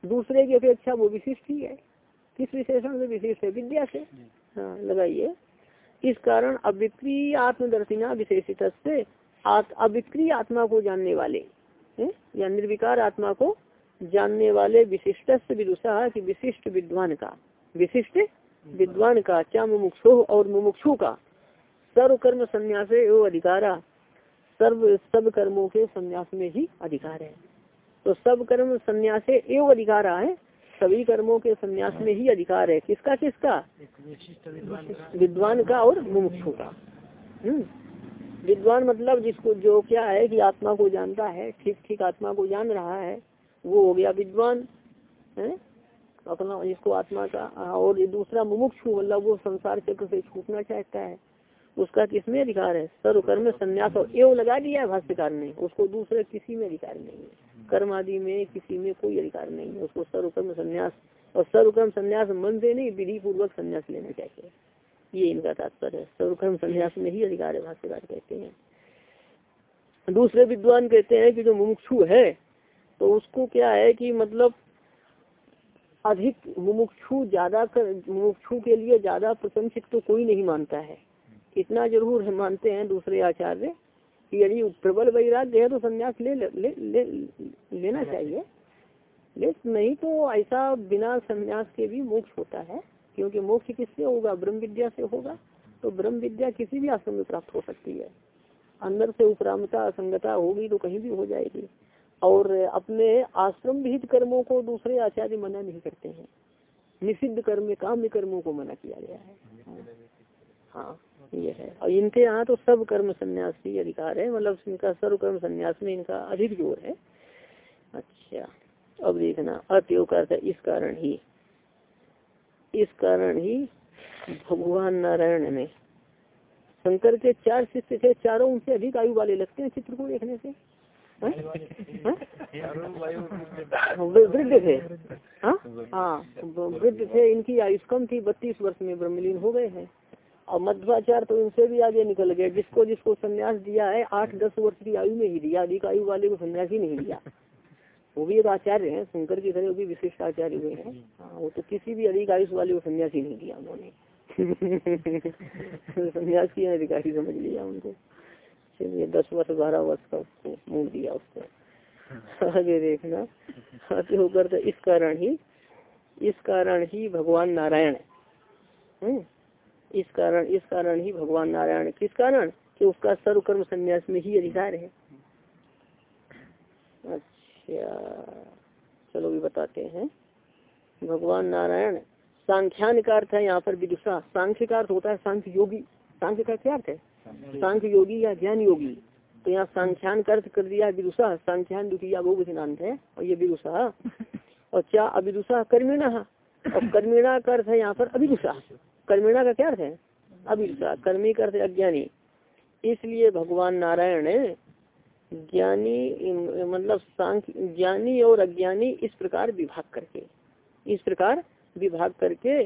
दूसरे की अपेक्षा वो विशिष्ट ही है। किस विशेषण से? विशिष्ट है विद्या से। हाँ लगाइए। इस कारण अविक्रिय आत्मदर्शिना विशेषित से अविक्रिय आत्मा को जानने वाले या निर्विकार आत्मा को जानने वाले विशिष्ट विदुषा की विशिष्ट विद्वान का। विशिष्ट विद्वान का, क्या मुमुक्षु और मुमुक्षु का? सर्व कर्म संन्यास अधिकारा। सर्व, सब कर्मों के संन्यास में ही अधिकार है। तो सब कर्म संन्यास एवं अधिकार है, सभी कर्मों के संन्यास में ही अधिकार है। किसका किसका? विद्वान का और मुमुक्षु का। हम्म। विद्वान मतलब जिसको, जो क्या है कि आत्मा को जानता है, ठीक ठीक आत्मा को जान रहा है। वो हो गया विद्वान, है? अपना जिसको आत्मा का, और ये दूसरा मुमुक्षु मतलब वो संसार चक्र से छूटना चाहता है। उसका किसमें अधिकार है? सर्व कर्म संन्यास, और एवं लगा दिया है भाष्यकार ने, उसको दूसरे किसी में अधिकार नहीं है। कर्म आदि में किसी में कोई अधिकार नहीं है, उसको सर्वकर्म संन्यास, और सर्वकर्म संन्यास मन से नहीं विधि पूर्वक संन्यास लेना चाहिए। ये इनका तात्पर्य है। सर्वकर्म संन्यास में ही अधिकार है, भाष्यकार कहते हैं। दूसरे विद्वान कहते हैं कि जो मुमुक्षु है तो उसको क्या है कि मतलब अधिक मुमुक्षु ज़्यादा कर मुमुक्षु के लिए ज़्यादा प्रशंसित तो कोई नहीं मानता है। इतना ज़रूर है मानते हैं दूसरे आचार्य कि यदि प्रबल वैराग्य है तो संन्यास ले, ले, ले, ले लेना चाहिए। ले नहीं तो ऐसा बिना संन्यास के भी मोक्ष होता है क्योंकि मोक्ष किससे होगा? ब्रह्म विद्या से होगा। तो ब्रह्म विद्या किसी भी आश्रम में प्राप्त हो सकती है। अंदर से उपरामता असंगता होगी तो कहीं भी हो जाएगी। और अपने आश्रम विहित कर्मों को दूसरे आचार्य मना नहीं करते हैं। निषिद्ध कर्म, काम्य कर्मों को मना किया गया है। हाँ ये है। और इनके यहाँ तो सब कर्म संन्यास की अधिकार है मतलब इनका सर्व कर्म संन्यास में इनका अधिक ज़ोर है। अच्छा अब देखना अत्योग का इस कारण ही, इस कारण ही भगवान नारायण ने शंकर के चार शिष्य थे, चारों उनसे अधिक आयु वाले लगते हैं चित्र को देखने से। वृद्ध थे। हाँ? हाँ वृद्ध थे। इनकी आयु कम थी बत्तीस वर्ष में ब्रह्मलीन हो गए हैं। और मध्वाचार तो इनसे भी आगे निकल गए जिसको जिसको संन्यास दिया है आठ दस वर्ष की आयु में ही दिया। अधिक आयु वाले को संन्यास ही नहीं दिया। वो भी एक आचार्य है शंकर की तरह वो भी विशिष्ट आचार्य हुए हैं। हाँ वो तो किसी भी अधिक आयुष वाले को संन्यास ही नहीं दिया उन्होंने। संन्यास की अधिकारी समझ लिया उनको। चलिए दस वर्ष बारह वर्ष का उसको मूड दिया उसको आगे देखना। आगे होकर तो इस कारण ही इस कारण ही भगवान नारायण हम्म। इस कारण इस कारण ही भगवान नारायण किस कारण? कि उसका सर्व कर्म संन्यास में ही अधिकार है। अच्छा। चलो भी बताते हैं। भगवान नारायण सांख्यान का अर्थ है यहाँ पर विदुषा। सांख्य का अर्थ होता है सांख्य योगी। सांख्य का क्या अर्थ है? सांख्य योगी या ज्ञान योगी? तो यहाँ सांख्यान का अर्थ कर दिया विदुषा। सांख्यान दुखिया वो विधांत है, और ये विदुषा। और क्या अविदुषा कर्मिणा? और कर्मिणा का अर्थ है यहाँ पर अभिदुषा कर्मिणा का क्या अर्थ है? अभिदुषा कर्मी का अर्थ अज्ञानी। इसलिए भगवान नारायण ज्ञानी मतलब सांख्य, ज्ञानी और अज्ञानी इस प्रकार विभाग करके, इस प्रकार विभाग करके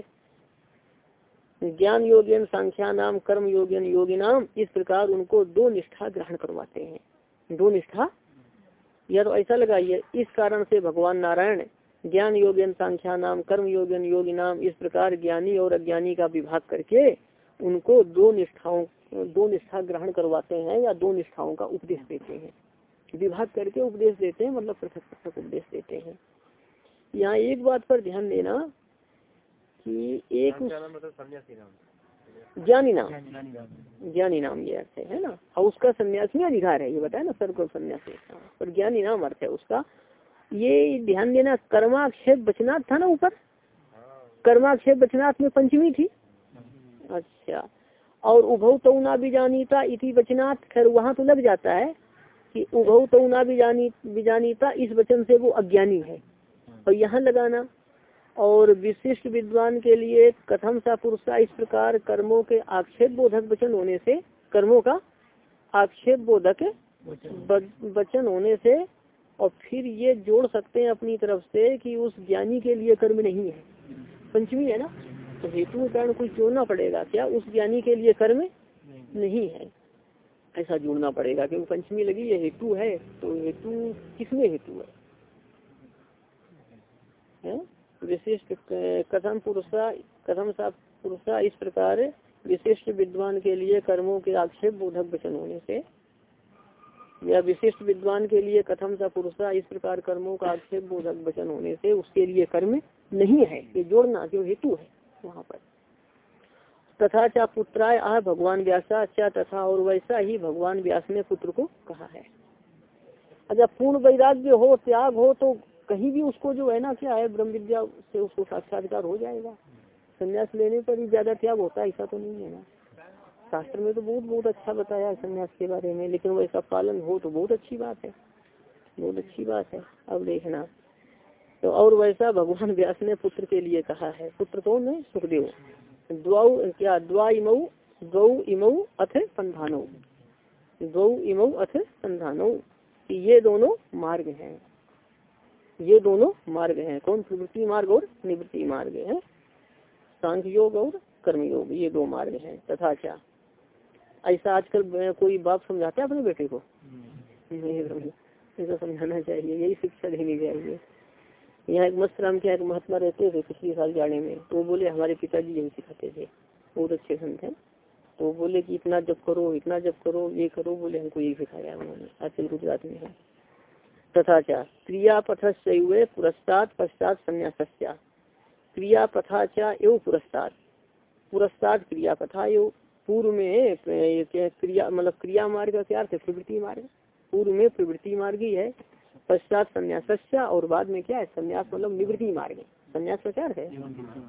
ज्ञान योगियन संख्या नाम कर्म योगियन योगी नाम इस प्रकार उनको दो निष्ठा ग्रहण करवाते हैं। दो निष्ठा? या तो ऐसा लगाइए, इस कारण से भगवान नारायण ज्ञान योगियन संख्या नाम कर्म योगियन योगी नाम इस प्रकार ज्ञानी और अज्ञानी का विभाग करके उनको दो निष्ठाओं, दो निष्ठा ग्रहण करवाते हैं या दो निष्ठाओं का उपदेश देते हैं। विभाग करके उपदेश देते हैं मतलब पृथक पृथक उपदेश देते हैं। यहाँ एक बात पर ध्यान देना कि एक ज्ञानी नाम। ज्ञानी नाम। ये अर्थ है ना? और उसका संन्यास में अधिकार है ये बताया ना सर्व संन्यास। और ज्ञानी नाम अर्थ है उसका। ये ध्यान देना कर्माक्षेप बचनाथ था ना ऊपर? कर्माक्षेप बचनाथ में पंचमी थी? अच्छा। और उभव तो ना भी जानीता इति बचनाथ खैर वहाँ तो लग जाता है कि उभव तो ना भी जानी बीजानीता इस वचन से वो अज्ञानी है। और यहाँ लगाना और विशिष्ट विद्वान के लिए कथम सा पुरुषा इस प्रकार कर्मों के आक्षेप बोधक वचन होने से कर्मों का आक्षेप बोधक वचन होने से और फिर ये जोड़ सकते हैं अपनी तरफ़ से कि उस ज्ञानी के लिए कर्म नहीं है। पंचमी है ना? तो हेतु कारण कुछ जोड़ना पड़ेगा। क्या उस ज्ञानी के लिए कर्म नहीं है? ऐसा जोड़ना पड़ेगा क्योंकि पंचमी लगी ये हेतु है तो हेतु किसमें हेतु है, है? विशिष्ट कथम पुरुषा, कथम सा पुरुषा इस प्रकार विशिष्ट विद्वान के लिए कर्मों के आक्षेप बोधक वचन होने से। या विशिष्ट विद्वान के लिए कथम सा पुरुषा इस प्रकार कर्मों का आक्षेप बोधक वचन होने से उसके लिए कर्म नहीं है, ये जोड़ना जो हेतु है वहाँ पर। तथा चा पुत्राय आह भगवान व्यासा, चा तथा और वैसा ही भगवान व्यास ने पुत्र को कहा है। अच्छा पूर्ण वैराग्य हो, त्याग हो तो कहीं भी उसको जो है ना क्या है ब्रह्म विद्या से उसको साक्षात्कार हो जाएगा। संन्यास लेने पर ही ज़्यादा त्याग होता है, ऐसा तो नहीं है ना। शास्त्र में तो बहुत बहुत अच्छा बताया है संन्यास के बारे में, लेकिन वैसा पालन हो तो बहुत अच्छी बात है। बहुत अच्छी बात है। अब देखना। तो और वैसा भगवान व्यास ने पुत्र के लिए कहा है। पुत्र कौन है? सुखदेव। द्वाऊ, क्या? द्वा इमऊ द्वौ इमऊ, अथ संधानो। द्वौ इमऊ, अथ संधानो। ये दोनों मार्ग हैं। ये दोनों मार्ग हैं। कौन प्रवृत्ति मार्ग और निवृत्ति मार्ग है। सांख्य योग और कर्मयोग ये दो मार्ग हैं। तथा क्या? ऐसा आजकल कोई बाप समझाते हैं अपने बेटे को? नहीं ऐसा समझाना चाहिए यही शिक्षा देनी चाहिए। यहाँ एक मस्त राम के एक महात्मा रहते थे पिछले साल जाने में। तो बोले हमारे पिताजी यही सिखाते थे। बहुत अच्छे संत हैं। तो बोले कि इतना जब करो इतना जब करो ये करो बोले हमको यही सिखाया उन्होंने। आजकल गुजरात में है। तथा क्या क्रिया पथस्व पुरस्ताद पश्चात संन्यास क्रिया पथाचा एवं पुरस्ताद पुरस्ताद क्रिया पथा एवं पूर्व में क्रिया मतलब क्रिया मार्ग का क्या अर्थ प्रवृत्ति मार्ग। पूर्व में प्रवृत्ति मार्ग ही है, पश्चात संन्यास और बाद में क्या है, संन्यास मतलब निवृत्ति मार्ग संन्यास का क्या है?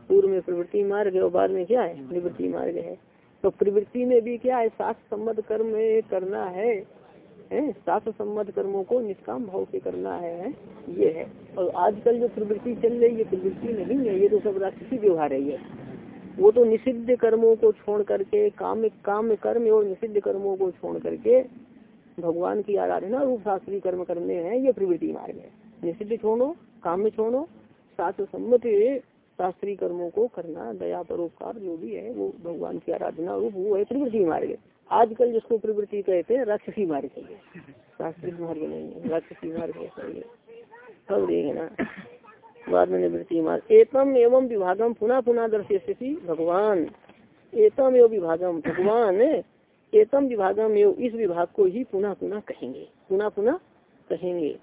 पूर्व में प्रवृत्ति मार्ग और बाद में क्या है, निवृत्ति मार्ग है। तो प्रवृत्ति में भी क्या है शास्त्र सम्मत कर्म करना है। शास्त्र सम्मत कर्मों को निष्काम भाव से करना है ये है। और आजकल जो प्रवृत्ति चल रही है प्रवृत्ति नहीं है, ये तो सब राक्षसी व्यवहार है ये। वो तो निषिद्ध कर्मों को छोड़ करके, काम काम, कर्म और निषिद्ध कर्मों को छोड़ करके भगवान की आराधना रूप शास्त्री कर्म करने हैं, ये प्रवृत्ति मार्ग है। निषिद्ध छोड़ो, काम में छोड़ो शास्त्र सम्मत शास्त्रीय कर्मों को करना, दया परोपकार जो भी है, वो भगवान की आराधना रूप, वो है प्रवृत्ति मार्ग। आजकल जिसको प्रवृत्ति कहते हैं, राक्षसी मार्ग है। शास्त्रीय मार्ग नहीं है राक्षसी मार्ग सब देखना बाद में निवृत्ति मार्ग एकम एवं विभागम पुनः पुनः दर्शे भगवान। एकम एवं विभागम भगवान। एकम विभागम एवं इस विभाग को ही पुनः पुनः कहेंगे। पुनः पुनः कहेंगे।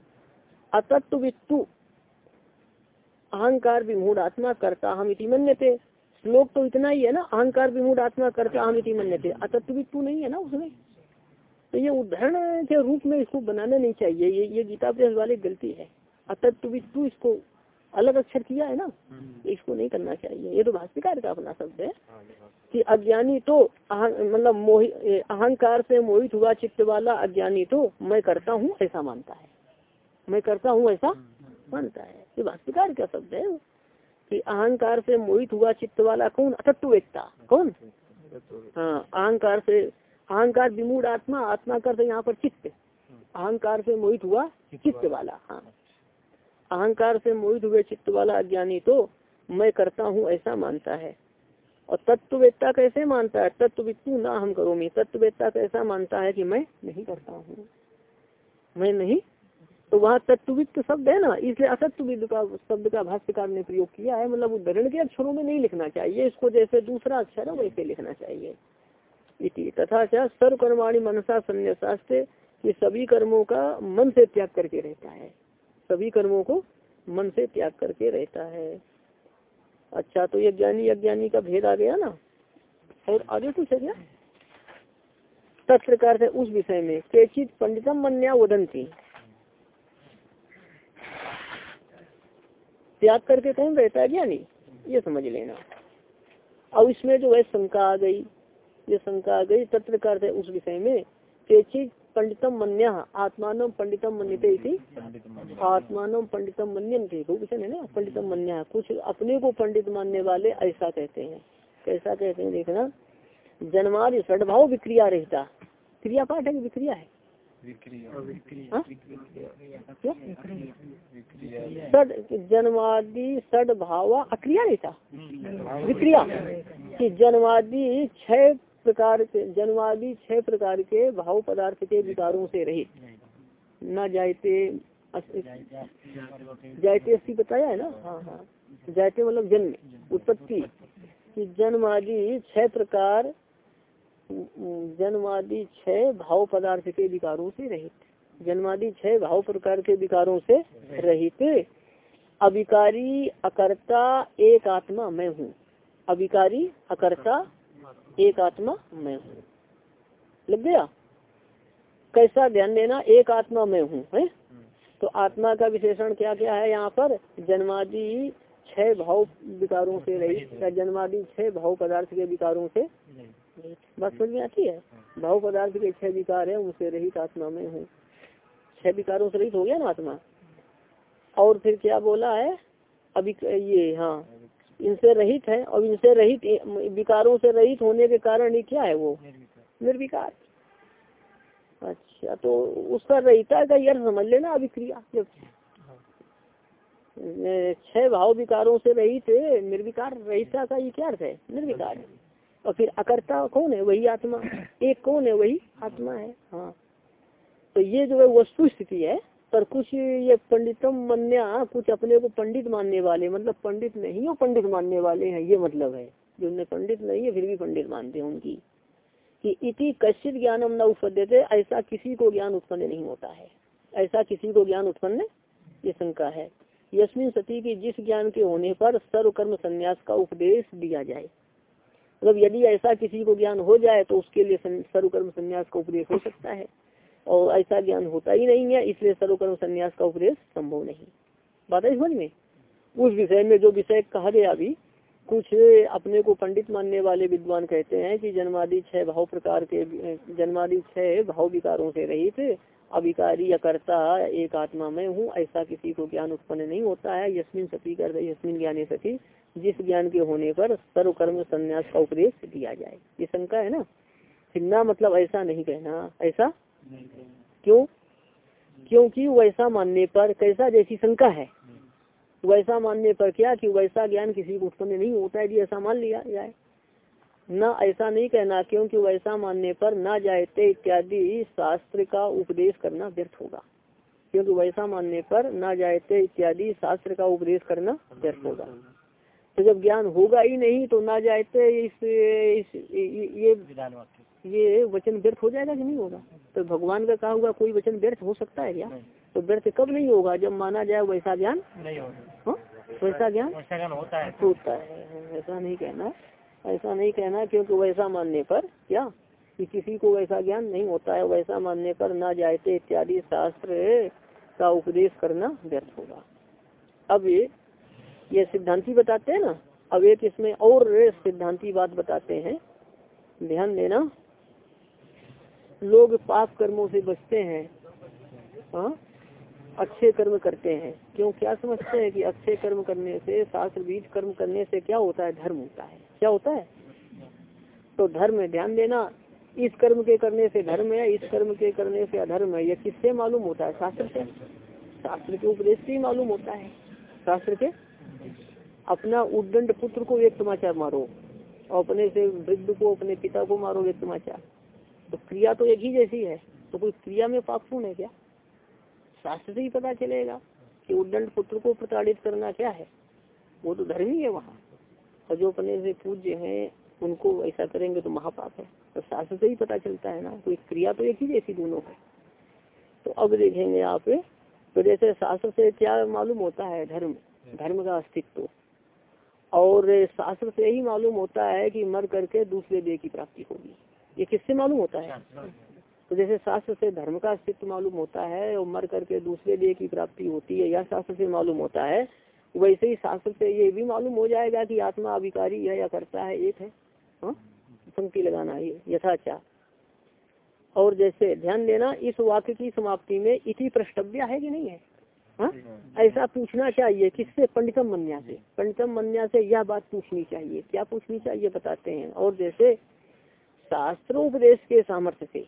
अतत्व वित्तु अहंकार विमूढ़ आत्मा करता हम इति मन्यते। श्लोक तो इतना ही है ना अहंकार विमूड आत्मा करता हम इति मन्यते अतत्व वित्तु नहीं है ना उसमें। तो ये उदाहरण के रूप में इसको बनाना नहीं चाहिए। ये ये गीता प्रेस वाली गलती है। अतत्व तू इसको अलग अक्षर किया है ना इसको नहीं करना चाहिए। ये तो भाष्यकार का अपना शब्द है कि अज्ञानी तो मतलब मोहि अहंकार से मोहित हुआ चित्त वाला अज्ञानी तो मैं करता हूँ ऐसा मानता है। मैं करता हूँ ऐसा मानता है। ये भाष्यकार का शब्द है कि अहंकार से मोहित हुआ चित्त वाला कौन? अतत्वेकता कौन? हाँ अहंकार से, अहंकार विमूढ़ आत्मा आत्मा कर से यहाँ पर चित्त। अहंकार से मोहित हुआ चित्त वाला हाँ। अहंकार से मोहित हुए चित्त वाला अज्ञानी तो मैं करता हूँ ऐसा मानता है। और तत्ववेत्ता कैसे मानता है? तत्ववित्तु ना हम करो मैं तत्ववेत्ता कैसा मानता है कि मैं नहीं करता हूँ? मैं नहीं तो वहाँ तत्वित्त शब्द है ना, इसलिए असत्विद का शब्द का भाष्यकार ने प्रयोग किया है मतलब उदाहरण के अक्षरों में नहीं लिखना चाहिए, इसको जैसे दूसरा अक्षर है वैसे लिखना चाहिए। इति तथा क्या सर्व कर्माणी मनसा संन्यासास्ते, ये सभी कर्मों का मन से त्याग करके रहता है। सभी कर्मों को मन से त्याग करके रहता है। अच्छा तो ये ज्ञानी अज्ञानी का भेद आ गया ना? और आगे कुछ है क्या? तत्प्रकार से उस विषय में केचित पंडितम मन्या वदंती त्याग करके कौन रहता है ज्ञानी? ये समझ लेना। अब इसमें जो है शंका आ गई, ये शंका आ गई तत्प्रकार से उस विषय में केचित पंडितम मन्या आत्मान पंडितम मन्यते आत्मान पंडितम मन्यंते है ना, पंडितम मन्या। कुछ अपने को पंडित मानने वाले ऐसा कहते हैं। कैसा कहते हैं देखना? जन्मादि सदभाव विक्रिया रहता। क्रिया पाठ है विक्रिया है? सड जन्मादि सदभाव अक्रिया रहता विक्रिया। कि जन्मादि छह प्रकार के जन्मादि छह प्रकार के भाव पदार्थ के विकारों से रहित। न जायते जायते अस्सी बताया है ना? हाँ हाँ। जायते मतलब जन्म उत्पत्ति। कि जन्म आदि छह प्रकार जन्मादि छह भाव पदार्थ के विकारों से रहित। जन्मादि छह भाव प्रकार के विकारों से रहित। अविकारी, अकर्ता, एक आत्मा, मैं हूँ। अविकारी, अकर्ता, एक आत्मा, मैं हूँ। लग गया? कैसा ध्यान देना? एक आत्मा, मैं हूँ, है? तो आत्मा का विशेषण क्या क्या है यहाँ पर? जन्मादि छह भाव विकारों से रही या जन्मादि छह भाव पदार्थ के विकारों से बात समझ में आती है? भाव पदार्थ के छह विकार है, उनसे रहित आत्मा में हूँ। छह विकारों से रहित हो गया ना आत्मा? और फिर क्या बोला है? अभी ये हाँ। इनसे रहित है, और इनसे रहित विकारों से रहित होने के कारण ये क्या है वो? निर्विकार। अच्छा तो उसका रहिता का यह समझ लेना अभिक्रिया। जब छह भाव विकारों से रहित, निर्विकार, रहिता का ये क्या अर्थ है? निर्विकार। है और फिर अकर्ता कौन है? वही आत्मा। एक कौन है? वही आत्मा है। हाँ। तो ये जो है वस्तु स्थिति है पर कुछ ये पंडितम मन्या कुछ अपने को पंडित मानने वाले मतलब पंडित नहीं हो पंडित मानने वाले हैं ये मतलब है। जो उन्हें पंडित नहीं है फिर भी पंडित मानते हैं उनकी। कि इति कश्चित ज्ञान हम न उत्पद्यते ऐसा किसी को ज्ञान उत्पन्न नहीं होता है। ऐसा किसी को ज्ञान उत्पन्न ये शंका है। यशमिन सती की जिस ज्ञान के होने पर सर्वकर्म संन्यास का उपदेश दिया जाए। मतलब यदि ऐसा किसी को ज्ञान हो जाए तो उसके लिए सर्वकर्म संन्यास का उपदेश हो सकता है। और ऐसा ज्ञान होता ही नहीं है, इसलिए सर्वकर्म संन्यास का उपदेश संभव नहीं। बात है समझ में? उस विषय में जो विषय कहा गया अभी, कुछ अपने को पंडित मानने वाले विद्वान कहते हैं कि जन्मादि छह भाव प्रकार के, जन्मादि छह भाव विकारों से रहित अभिकारी या कर्ता एक आत्मा में हूँ ऐसा किसी को ज्ञान उत्पन्न नहीं होता है। यस्मिन सती कर यस्मिन ज्ञाने सती जिस ज्ञान के होने पर सर्वकर्म संन्यास का उपदेश दिया जाए। ये शंका है ना? फिर मतलब ऐसा नहीं कहना। ऐसा? क्यों? क्योंकि वैसा मानने पर कैसा जैसी शंका है। वैसा मानने पर क्या? कि वैसा ज्ञान किसी को उत्पन्न नहीं होता है ऐसा मान लिया जाए। न ऐसा नहीं कहना क्योंकि वैसा मानने पर न जायते इत्यादि शास्त्र का उपदेश करना व्यर्थ होगा। क्योंकि वैसा मानने पर न जायते इत्यादि शास्त्र का उपदेश करना व्यर्थ होगा। तो जब ज्ञान होगा ही नहीं तो ना जायते इस, इस ये ये वचन व्यर्थ हो जाएगा कि नहीं होगा? तो भगवान का कहा हुआ कोई वचन व्यर्थ हो सकता है क्या? तो व्यर्थ कब नहीं होगा? जब माना जाए वैसा ज्ञान? नहीं होगा। हाँ? वैसा ज्ञान होता है। होता है। ऐसा नहीं कहना। ऐसा नहीं कहना क्योंकि वैसा मानने पर क्या कि किसी को वैसा ज्ञान नहीं होता है, वैसा मानने पर ना जायते इत्यादि शास्त्र का उपदेश करना व्यर्थ होगा। अब ये ये सिद्धांति बताते हैं ना? अब एक इसमें और सिद्धांति बात बताते हैं। ध्यान देना। लोग पाप कर्मों से बचते हैं। हाँ? अच्छे कर्म करते हैं। क्यों? क्या समझते हैं कि अच्छे कर्म करने से शास्त्र बीज कर्म करने से क्या होता है? धर्म होता है। क्या होता है? तो धर्म है ध्यान देना, इस कर्म के करने से धर्म है, इस कर्म के करने से अधर्म है। यह किससे मालूम होता है? शास्त्र से। शास्त्र के उपदेश से ही मालूम होता है। शास्त्र के? अपना उद्दंड पुत्र को एक समाचार मारो और अपने से वृद्ध को, अपने पिता को मारो, एक समाचार। तो क्रिया तो एक ही जैसी है। तो कोई क्रिया में पाप पूर्ण है क्या? शास्त्र से ही पता चलेगा कि उद्दंड पुत्र को प्रताड़ित करना क्या है। वो तो धर्म ही है वहाँ। और जो अपने से पूज्य है उनको ऐसा करेंगे तो महापाप है। तो शास्त्र से ही पता चलता है ना कोई क्रिया तो एक ही जैसी दोनों है। तो अब देखेंगे आप तो जैसे शास्त्र से क्या मालूम होता है धर्म? धर्म का अस्तित्व। और शास्त्र से ही मालूम होता है कि मर करके दूसरे देह की प्राप्ति होगी। ये किससे मालूम होता है? तो जैसे शास्त्र से धर्म का अस्तित्व मालूम होता है और मर करके दूसरे देह की प्राप्ति होती है या शास्त्र से मालूम होता है वैसे ही शास्त्र से ये भी मालूम हो जाएगा कि आत्मा अभिकारी है या करता है, एक है। हाँ? पंक्ति लगाना ये, यथाचार। और जैसे ध्यान देना, इस वाक्य की समाप्ति में इति प्रष्टव्य है कि नहीं है? हा? ऐसा पूछना चाहिए, किससे? पंडितम मन्या से। पंडितम मन्या से यह बात पूछनी चाहिए। क्या पूछनी चाहिए, बताते हैं। और जैसे शास्त्रोपदेश के सामर्थ्य से,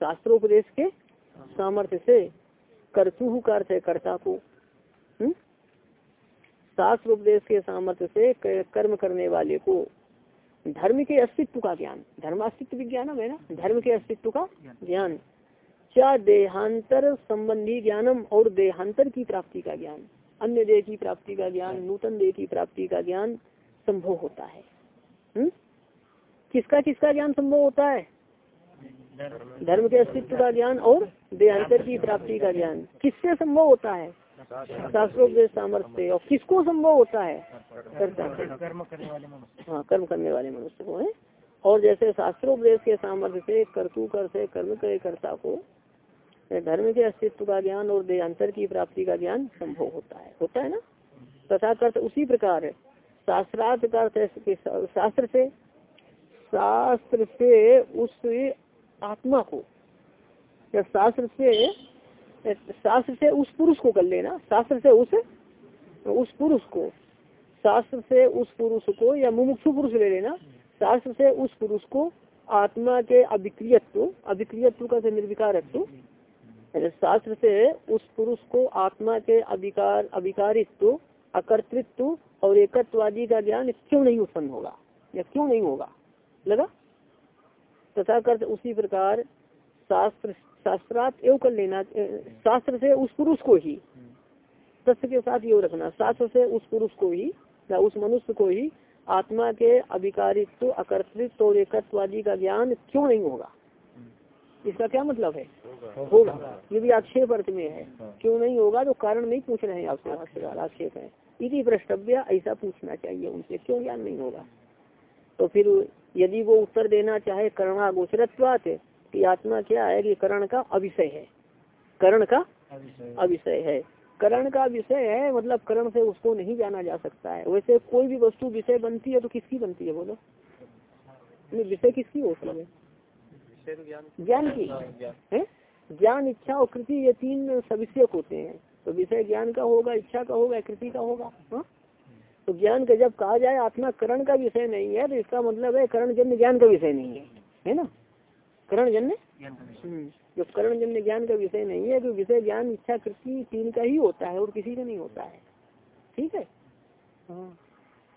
शास्त्रोपदेश के सामर्थ्य से कर्तु का अर्थ है कर्ता को? शास्त्र उपदेश के सामर्थ्य से कर्म करने वाले को धर्म के अस्तित्व का ज्ञान। धर्म अस्तित्व विज्ञान है ना? धर्म के अस्तित्व का ज्ञान। क्या देहांतर संबंधी ज्ञानम और देहांतर की प्राप्ति का ज्ञान? अन्य देह की प्राप्ति का ज्ञान, नूतन देह की प्राप्ति का ज्ञान संभव होता है? हम्म? किसका किसका ज्ञान संभव होता है? धर्म के अस्तित्व का ज्ञान और देहांतर की प्राप्ति का ज्ञान। किससे संभव होता है? शास्त्रोपदेश सामर्थ्य और किसको संभव होता है? करता। कर्म करने वाले मनुष्य। हाँ कर्म करने वाले मनुष्य को है। और जैसे शास्त्रोपदेश के सामर्थ्य से कर्तु कर से कर्म करे कर्ता को धर्म के अस्तित्व का ज्ञान और देहांतर की प्राप्ति का ज्ञान संभव होता है। होता है ना? तथा कर्त उसी प्रकार शास्त्रार्थ का शास्त्र से शास्त्र से उस आत्मा को या शास्त्र से शास्त्र से उस पुरुष को कर लेना। शास्त्र से उस उस पुरुष को। शास्त्र से उस पुरुष को या मुमुक्षु पुरुष ले लेना। शास्त्र से उस पुरुष को आत्मा के अभिक्रियत्व अभिक्रियत्व का से शास्त्र से उस पुरुष को आत्मा के अधिकार अभिकारित्व, अकर्तृत्व और एकत्वादी का ज्ञान क्यों नहीं उत्पन्न होगा? या क्यों नहीं होगा? लगा? तथा कर उसी प्रकार शास्त्र शास्त्रार्थ एवं कर लेना शास्त्र से उस पुरुष को ही तथ्य के साथ ये रखना शास्त्र से उस पुरुष को ही या उस मनुष्य को ही आत्मा के अधिकारित्व अकर्तृत्व और एकत्वादी का ज्ञान क्यों नहीं होगा? इसका क्या मतलब है? होगा। ये भी आक्षेप अर्थ में है क्यों नहीं होगा तो कारण नहीं पूछ रहे हैं आपसे आक्षेप है। इसी प्रष्टव्य ऐसा पूछना चाहिए उनसे क्यों ज्ञान नहीं होगा? तो फिर यदि वो उत्तर देना चाहे करणा गोचरत्वात कि आत्मा क्या है? कि करण का अविषय है। करण का अविषय। है। करण का विषय है मतलब करण से उसको नहीं जाना जा सकता है। वैसे कोई भी वस्तु विषय बनती है तो किसकी बनती है बोलो? विषय किसकी होती है? ज्ञान की। है ज्ञान। इच्छा और कृति ये तीन सविषयक होते हैं। तो विषय ज्ञान का होगा इच्छा का होगा कृति का होगा। हा? तो ज्ञान का जब कहा जाए आत्मा करण का विषय नहीं है तो इसका मतलब है करण जन्य ज्ञान का विषय नहीं है। है ना? करण जन्य हम्म, जो करण जन्य ज्ञान का विषय नहीं है तो विषय ज्ञान इच्छा कृति तीन का ही होता है और किसी का नहीं होता है। ठीक है? हाँ।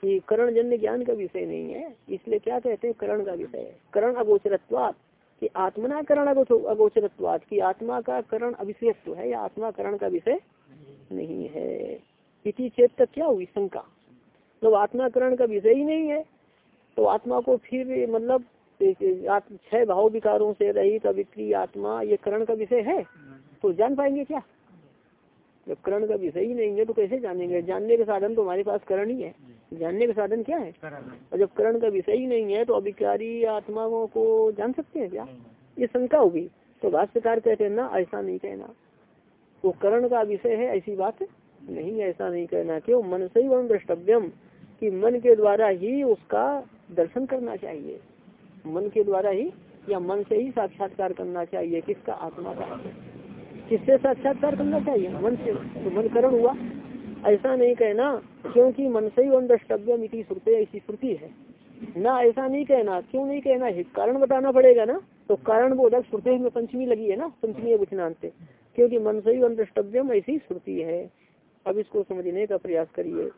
कि करण जन्य ज्ञान का विषय नहीं है इसलिए क्या कहते हैं करण का विषय है। करण अगोचरत्वात कि आत्मना करण अगोचरत्वात की आत्मा का करण अभिषेक है या आत्मा करण का विषय नहीं है। इसी चेत तक क्या हुई? शंका। तो आत्माकरण का विषय ही नहीं है तो आत्मा को फिर मतलब छह भाव विकारों से रहित अविक्री आत्मा, ये करण का विषय है? तो जान पाएँगे क्या? जब करण का विषय ही नहीं है तो कैसे जानेंगे? जानने का साधन तो हमारे पास करण ही है। जानने का साधन क्या है? और जब करण का विषय ही नहीं है तो अभिकारी आत्माओं को जान सकते हैं क्या? ये शंका होगी। तो भाष्यकार कहते हैं, ना, ऐसा नहीं कहना। वो तो करण का विषय है, ऐसी बात नहीं ऐसा नहीं कहना। क्यों? मन से ही द्रष्टव्यम कि मन के द्वारा ही उसका दर्शन करना चाहिए। मन के द्वारा ही या मन से ही साक्षात्कार करना चाहिए? किसका आत्मा का? किससे साक्षात्कार करना चाहिए? मन से। तो मन करण हुआ। ऐसा नहीं कहना, क्योंकि मन से ही द्रष्टव्य मिट्टी श्रुति, ऐसी श्रुति है। ना, ऐसा नहीं कहना। क्यों नहीं कहना? है कारण बताना पड़ेगा ना। तो कारण बोधक श्रुति में पंचमी लगी है ना पंचमी वचनांत क्योंकि मन से ही द्रष्टव्यम ऐसी श्रुति है। अब इसको समझने का प्रयास करिए।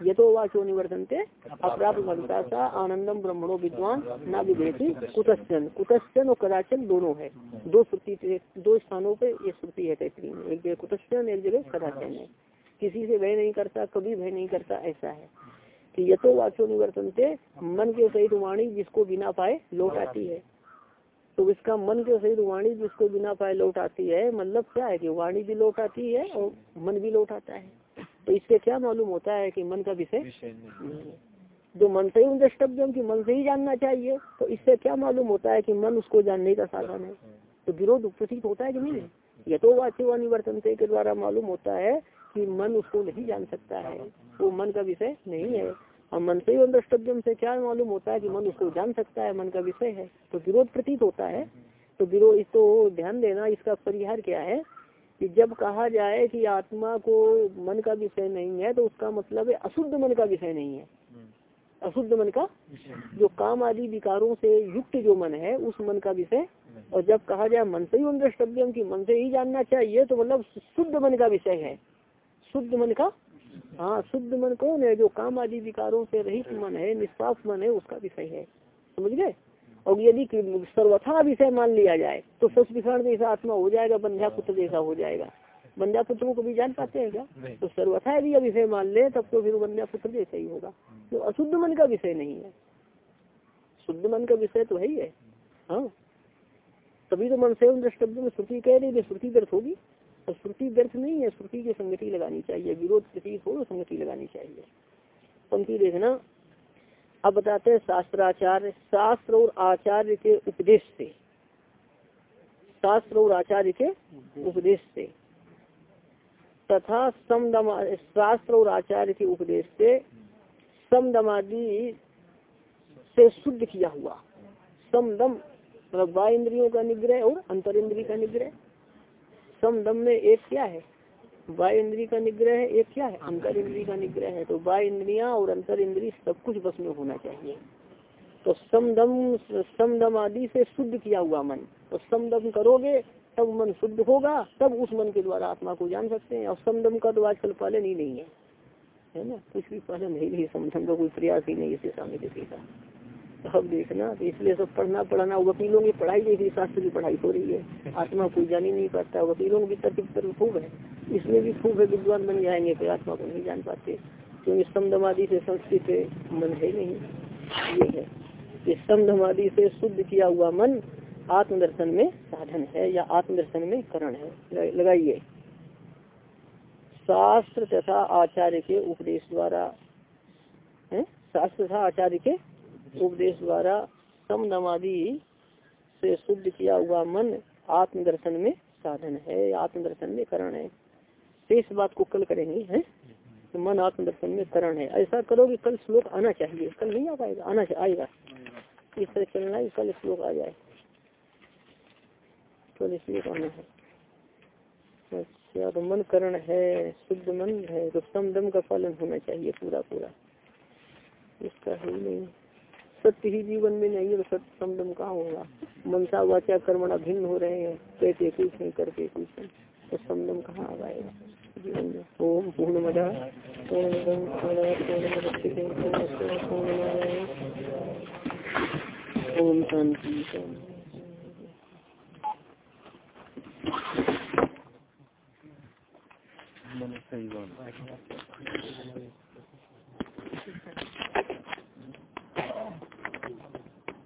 ये तो वाचो निवर्तनते अप्राप्त मनता सा आनंदम ब्रह्मणो विद्वान न विवेकी कुतश्चन कुतश्चन और कदाचन दोनों है। दो श्रुति दो स्थानों पे ये श्रुति है तैतरी में एक जगह कुतश्चन एक जगह कदाचन है किसी से भय नहीं करता कभी भय नहीं करता ऐसा है। कि ये तो वाचो निवर्तनते मन के सहित वाणी जिसको बिना पाए लौट आती है। तो इसका मन के सहित वाणी जिसको बिना पाए लौट आती है मतलब क्या है कि वाणी भी लौट आती है और मन भी लौट आता है। तो इससे क्या मालूम होता है कि मन का विषय? जो मन से ही द्रष्टव्य की मन से ही जानना चाहिए तो इससे क्या मालूम होता है कि मन उसको जानने का साधन है? तो विरोध प्रतीत होता है कि नहीं? ये तो वाच्य निवर्तन के द्वारा मालूम होता है कि मन उसको नहीं जान सकता है। वो मन का विषय नहीं है। और मन से ही से क्या मालूम होता है कि मन उसको जान सकता है मन का विषय है? तो विरोध प्रतीत होता है। तो विरोध तो ध्यान देना इसका परिहार क्या है? कि जब कहा जाए कि आत्मा को मन का विषय नहीं है तो उसका मतलब है अशुद्ध मन का विषय नहीं है। अशुद्ध मन का जो काम आदि विकारों से युक्त जो मन है उस मन का विषय और जब कहा जाए मन से ही द्रष्टव्यम की मन से ही जानना चाहिए तो मतलब शुद्ध मन का विषय है। शुद्ध मन का? हाँ शुद्ध मन कौन है? जो काम आदि विकारों से रहित मन है निष्पाप मन है उसका विषय है। समझ गए? और यदि सर्वथा विषय मान लिया जाए तो सच विषाण जैसा आत्मा हो जाएगा बंध्या पुत्र जैसा हो जाएगा। बंध्या पुत्र को कभी जान पाते हैं क्या? तो सर्वथा यदि यह विषय मान ले तब तो फिर बंध्या पुत्र जैसा ही होगा। तो अशुद्ध मन का विषय नहीं है। शुद्ध मन का विषय तो है ही है। हाँ। तभी तो मन से द्रष्टव्य में श्रुति कह रही श्रुति व्यर्थ होगी। और श्रुति व्यर्थ नहीं है श्रुति की संगति लगानी चाहिए। विरोध प्रतीत हो तो संगति लगानी चाहिए। पंक्ति देखना। अब बताते हैं शास्त्राचार्य, शास्त्र और आचार्य के उपदेश से। शास्त्र और आचार्य के उपदेश से। तथा समदमा, शास्त्र और आचार्य के उपदेश से समदमादि से शुद्ध किया हुआ। समदम मतलब बाह्य इंद्रियों का निग्रह और अंतर इंद्रिय का निग्रह। सम दम में एक क्या है? बाह्य इंद्री का निग्रह है एक क्या है? अंतर इंद्री का निग्रह है। तो बाह्य इंद्रिया और अंतर इंद्री सब कुछ बस में होना चाहिए। तो समदम समदम आदि से शुद्ध किया हुआ मन। तो समदम करोगे, तब मन शुद्ध होगा, तब उस मन के द्वारा आत्मा को जान सकते हैं। और समदम का तो आजकल पालन ही नहीं है। है ना? कुछ भी पालन है नहीं, समदम का कोई प्रयास ही नहीं इसे सामने किसी का। अब देखना तो इसलिए सब पढ़ना, पढ़ाना वकीलों की पढ़ाई देखिए शास्त्र की पढ़ाई हो रही है। आत्मा कोई जान ही नहीं पाता। वकीलों की तरफ़ खूब है। इसमें भी खूब है, विद्वान बन जाएँगे, फिर आत्मा को नहीं जान पाते। क्योंकि समदमादि से संस्कृत मन है नहीं। ये है कि से शुद्ध किया हुआ मन आत्मदर्शन में साधन है, या आत्मदर्शन में करण है। लगाइए। शास्त्र तथा आचार्य के उपदेश द्वारा शास्त्र तथा आचार्य के उपदेश द्वारा समदमादि से शुद्ध किया हुआ मन आत्मदर्शन में साधन है, आत्मदर्शन में करण है। इस बात को कल करेंगे, है? तो मन आत्मदर्शन में करण है। ऐसा करो कि कल श्लोक आना चाहिए, कल नहीं आ पाएगा, आना आएगा। इस तरह चलना है, कल श्लोक आ जाए। कल श्लोक आना है। अच्छा तो मन करण है, शुद्ध मन है तो समदम का पालन होना चाहिए पूरा पूरा इसका ही नहीं। सत्य ही जीवन में नहीं है तो सत्य समदम कहाँ होगा? मनसा वाचा कर्मणा भिन्न हो रहे हैं? कहते कुछ नहीं, करते कुछ नहीं। तो समदम कहाँ आ पाएगा जीवन में। ओम पूर्ण मदा पूर्ण ओम शांति बात